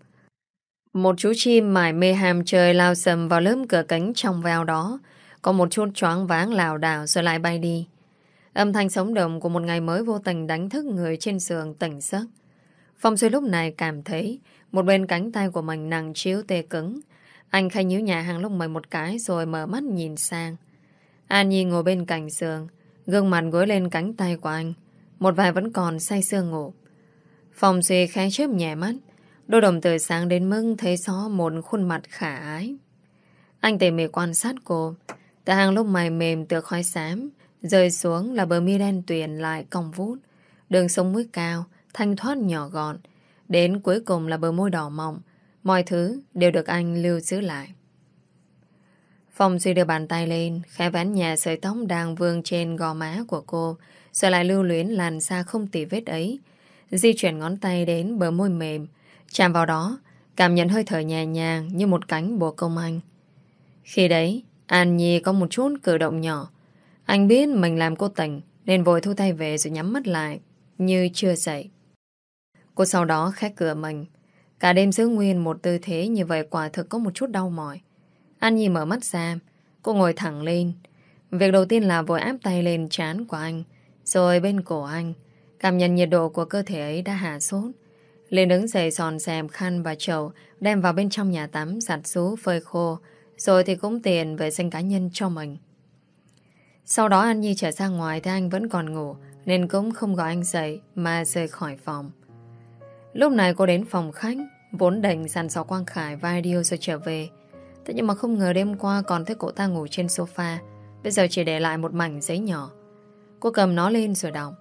Speaker 1: Một chú chim mải mê hàm trời lao sầm vào lớp cửa cánh trong veo đó, có một chút choáng váng lào đảo rồi lại bay đi. Âm thanh sống động của một ngày mới vô tình đánh thức người trên giường tỉnh giấc. Phong Duy lúc này cảm thấy một bên cánh tay của mình nặng chiếu tê cứng. Anh khai nhíu nhà hàng lúc mày một cái rồi mở mắt nhìn sang. An Nhi ngồi bên cạnh giường, gương mặt gối lên cánh tay của anh. Một vài vẫn còn say sưa ngủ. Phong Duy khẽ chớp nhẹ mắt, đôi đồng từ sáng đến mưng thấy rõ một khuôn mặt khả ái. Anh tỉ mỉ quan sát cô, tại hàng lúc mày mềm từ khói xám, rơi xuống là bờ mi đen tuyền lại cong vút, đường sống mũi cao, thanh thoát nhỏ gọn, đến cuối cùng là bờ môi đỏ mỏng. mọi thứ đều được anh lưu giữ lại. Phong Duy đưa bàn tay lên, khẽ vén nhà sợi tóc đang vương trên gò má của cô, rồi lại lưu luyến làn xa không tỉ vết ấy, di chuyển ngón tay đến bờ môi mềm, chạm vào đó, cảm nhận hơi thở nhẹ nhàng như một cánh bồ công anh. Khi đấy, An Nhi có một chút cử động nhỏ. Anh biết mình làm cô tỉnh, nên vội thu tay về rồi nhắm mắt lại, như chưa dậy. Cô sau đó khét cửa mình. Cả đêm giữ nguyên một tư thế như vậy quả thực có một chút đau mỏi. An Nhi mở mắt ra, cô ngồi thẳng lên. Việc đầu tiên là vội áp tay lên trán của anh, rồi bên cổ anh. Cảm nhận nhiệt độ của cơ thể ấy đã hạ sốt. Lên đứng dậy sòn xèm khăn và chầu đem vào bên trong nhà tắm, giặt rú phơi khô, rồi thì cũng tiền vệ sinh cá nhân cho mình. Sau đó An Nhi trở ra ngoài thì anh vẫn còn ngủ, nên cũng không gọi anh dậy mà rời khỏi phòng. Lúc này cô đến phòng khách, vốn định dàn dò Quang Khải vai điêu rồi trở về. Thế nhưng mà không ngờ đêm qua còn thấy cô ta ngủ trên sofa, bây giờ chỉ để lại một mảnh giấy nhỏ. Cô cầm nó lên rồi đọc.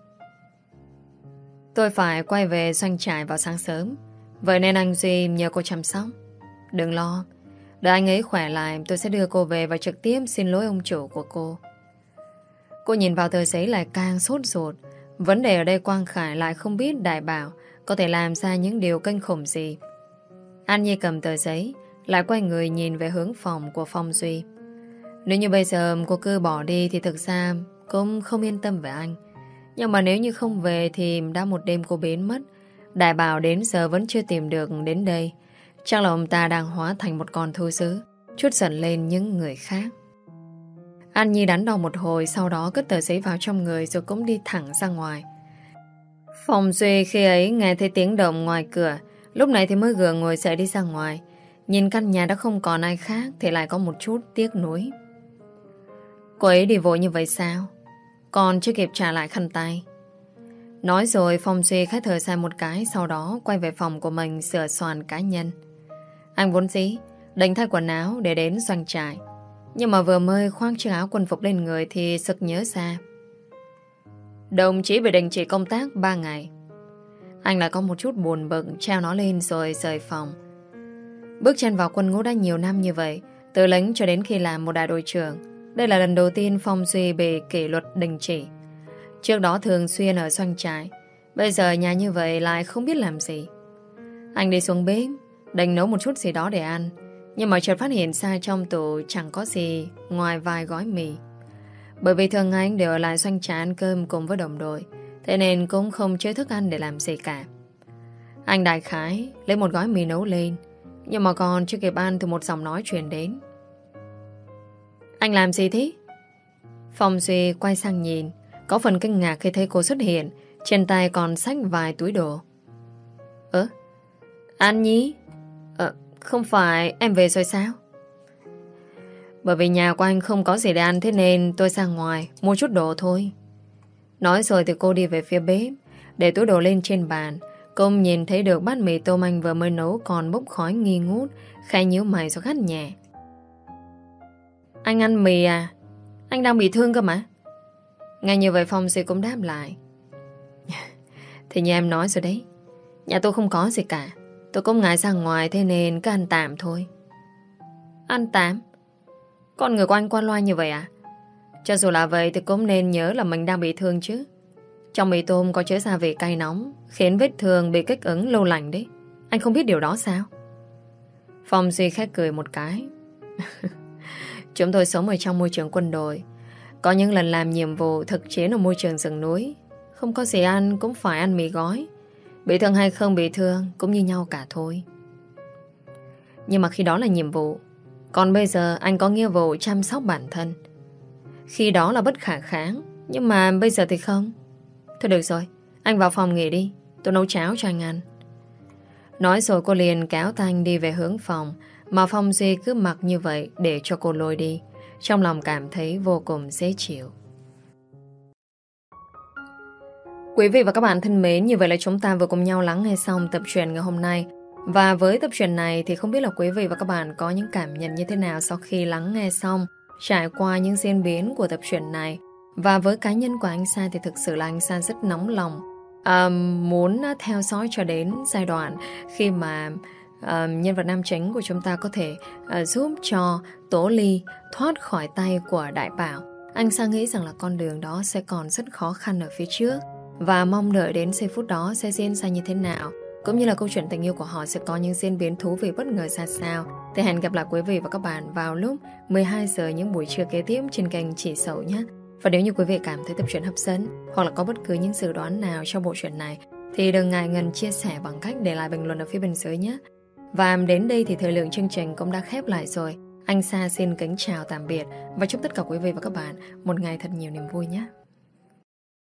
Speaker 1: Tôi phải quay về doanh trại vào sáng sớm. Vậy nên anh Duy nhờ cô chăm sóc. Đừng lo. Đợi anh ấy khỏe lại, tôi sẽ đưa cô về Và trực tiếp xin lỗi ông chủ của cô. Cô nhìn vào tờ giấy lại càng sốt ruột. Vấn đề ở đây Quang Khải lại không biết đại bảo Có thể làm ra những điều kinh khủng gì. An Nhi cầm tờ giấy, Lại quay người nhìn về hướng phòng của Phong Duy. Nếu như bây giờ cô cứ bỏ đi Thì thực ra cũng không yên tâm về anh nhưng mà nếu như không về thì đã một đêm cô biến mất. Đại bảo đến giờ vẫn chưa tìm được đến đây. Chắc là ông ta đang hóa thành một con thư sứ, chút giận lên những người khác. An Nhi đắn đo một hồi, sau đó cất tờ giấy vào trong người rồi cũng đi thẳng ra ngoài. Phòng Duy khi ấy nghe thấy tiếng động ngoài cửa, lúc này thì mới gượng ngồi dậy đi ra ngoài. Nhìn căn nhà đã không còn ai khác thì lại có một chút tiếc nuối. Cô ấy đi vội như vậy sao? Còn chưa kịp trả lại khăn tay. Nói rồi, Phong Duy khách thời sai một cái, Sau đó quay về phòng của mình Sửa soạn cá nhân. Anh vốn dĩ Đánh thay quần áo để đến doanh trại, Nhưng mà vừa mới khoang chiếc áo quân phục lên người Thì sực nhớ ra. Đồng chí bị đình chỉ công tác 3 ngày. Anh lại có một chút buồn bực, Treo nó lên rồi rời phòng. Bước chân vào quân ngũ đã nhiều năm như vậy, Từ lính cho đến khi làm một đại đội trưởng đây là lần đầu tiên Phong Duy bị kỷ luật đình chỉ. Trước đó thường xuyên ở xoanh trái. Bây giờ nhà như vậy lại không biết làm gì. Anh đi xuống bếp, Định nấu một chút gì đó để ăn, Nhưng mà chợt phát hiện ra trong tủ Chẳng có gì ngoài vài gói mì. Bởi vì thường ngày anh đều ở lại xoanh trái ăn cơm cùng với đồng đội, Thế nên cũng không chế thức ăn để làm gì cả. Anh đại khái Lấy một gói mì nấu lên, Nhưng mà còn chưa kịp ăn Thì một giọng nói truyền đến. Anh làm gì thế? Phong Duy quay sang nhìn, Có phần kinh ngạc khi thấy cô xuất hiện, Trên tay còn sách vài túi đồ. Ơ, An Nhi? Ờ không phải, em về rồi sao? Bởi vì nhà của anh không có gì để ăn Thế nên tôi sang ngoài, Mua chút đồ thôi. Nói rồi thì cô đi về phía bếp, Để túi đồ lên trên bàn. Cô nhìn thấy được bát mì tôm anh vừa mới nấu Còn bốc khói nghi ngút Khai nhíu mày rồi gắt nhẹ. Anh ăn mì à? Anh đang bị thương cơ mà. Ngay như vậy Phong sẽ cũng đáp lại. Thì như em nói rồi đấy. Nhà tôi không có gì cả. Tôi cũng ngại ra ngoài thế nên cứ ăn tạm thôi. Ăn tạm? Con người của anh qua loa như vậy à? Cho dù là vậy thì cũng nên nhớ là mình đang bị thương chứ. Trong mì tôm có chứa gia vị cay nóng, Khiến vết thương bị kích ứng lâu lành đấy. Anh không biết điều đó sao? Phong Duy khét cười một cái. Chúng tôi sống ở trong môi trường quân đội. Có những lần làm nhiệm vụ thực chiến ở môi trường rừng núi. Không có gì ăn cũng phải ăn mì gói. Bị thương hay không bị thương Cũng như nhau cả thôi. Nhưng mà khi đó là nhiệm vụ. Còn bây giờ anh có nghĩa vụ chăm sóc bản thân. Khi đó là bất khả kháng. Nhưng mà bây giờ thì không. Thôi được rồi, Anh vào phòng nghỉ đi. Tôi nấu cháo cho anh ăn. Nói rồi cô liền kéo tay anh đi về hướng phòng. Mà Phong Duy cứ mặc như vậy Để cho cô lôi đi Trong lòng cảm thấy vô cùng dễ chịu Quý vị và các bạn thân mến, như vậy là chúng ta vừa cùng nhau lắng nghe xong tập truyện ngày hôm nay. Và với tập truyện này thì không biết là quý vị và các bạn có những cảm nhận như thế nào sau khi lắng nghe xong, trải qua những diễn biến của tập truyện này. Và với cá nhân của anh Sa thì thực sự là anh Sa rất nóng lòng à, muốn theo dõi cho đến giai đoạn khi mà nhân vật nam chính của chúng ta có thể uh, giúp cho Tố Ly thoát khỏi tay của Đại Bảo. Anh Sa nghĩ rằng là con đường đó sẽ còn rất khó khăn ở phía trước và mong đợi đến giây phút đó sẽ diễn ra như thế nào. Cũng như là câu chuyện tình yêu của họ sẽ có những diễn biến thú vị bất ngờ ra sao. Thì hẹn gặp lại quý vị và các bạn vào lúc 12 giờ những buổi trưa kế tiếp trên kênh Chỉ Sầu nhé. Và nếu như quý vị cảm thấy tập truyện hấp dẫn hoặc là có bất cứ những dự đoán nào trong bộ truyện này thì đừng ngại ngần chia sẻ bằng cách để lại bình luận ở phía bên dưới nhé và đến đây thì thời lượng chương trình cũng đã khép lại rồi. Anh Sa xin kính chào tạm biệt và chúc tất cả quý vị và các bạn một ngày thật nhiều niềm vui nhé.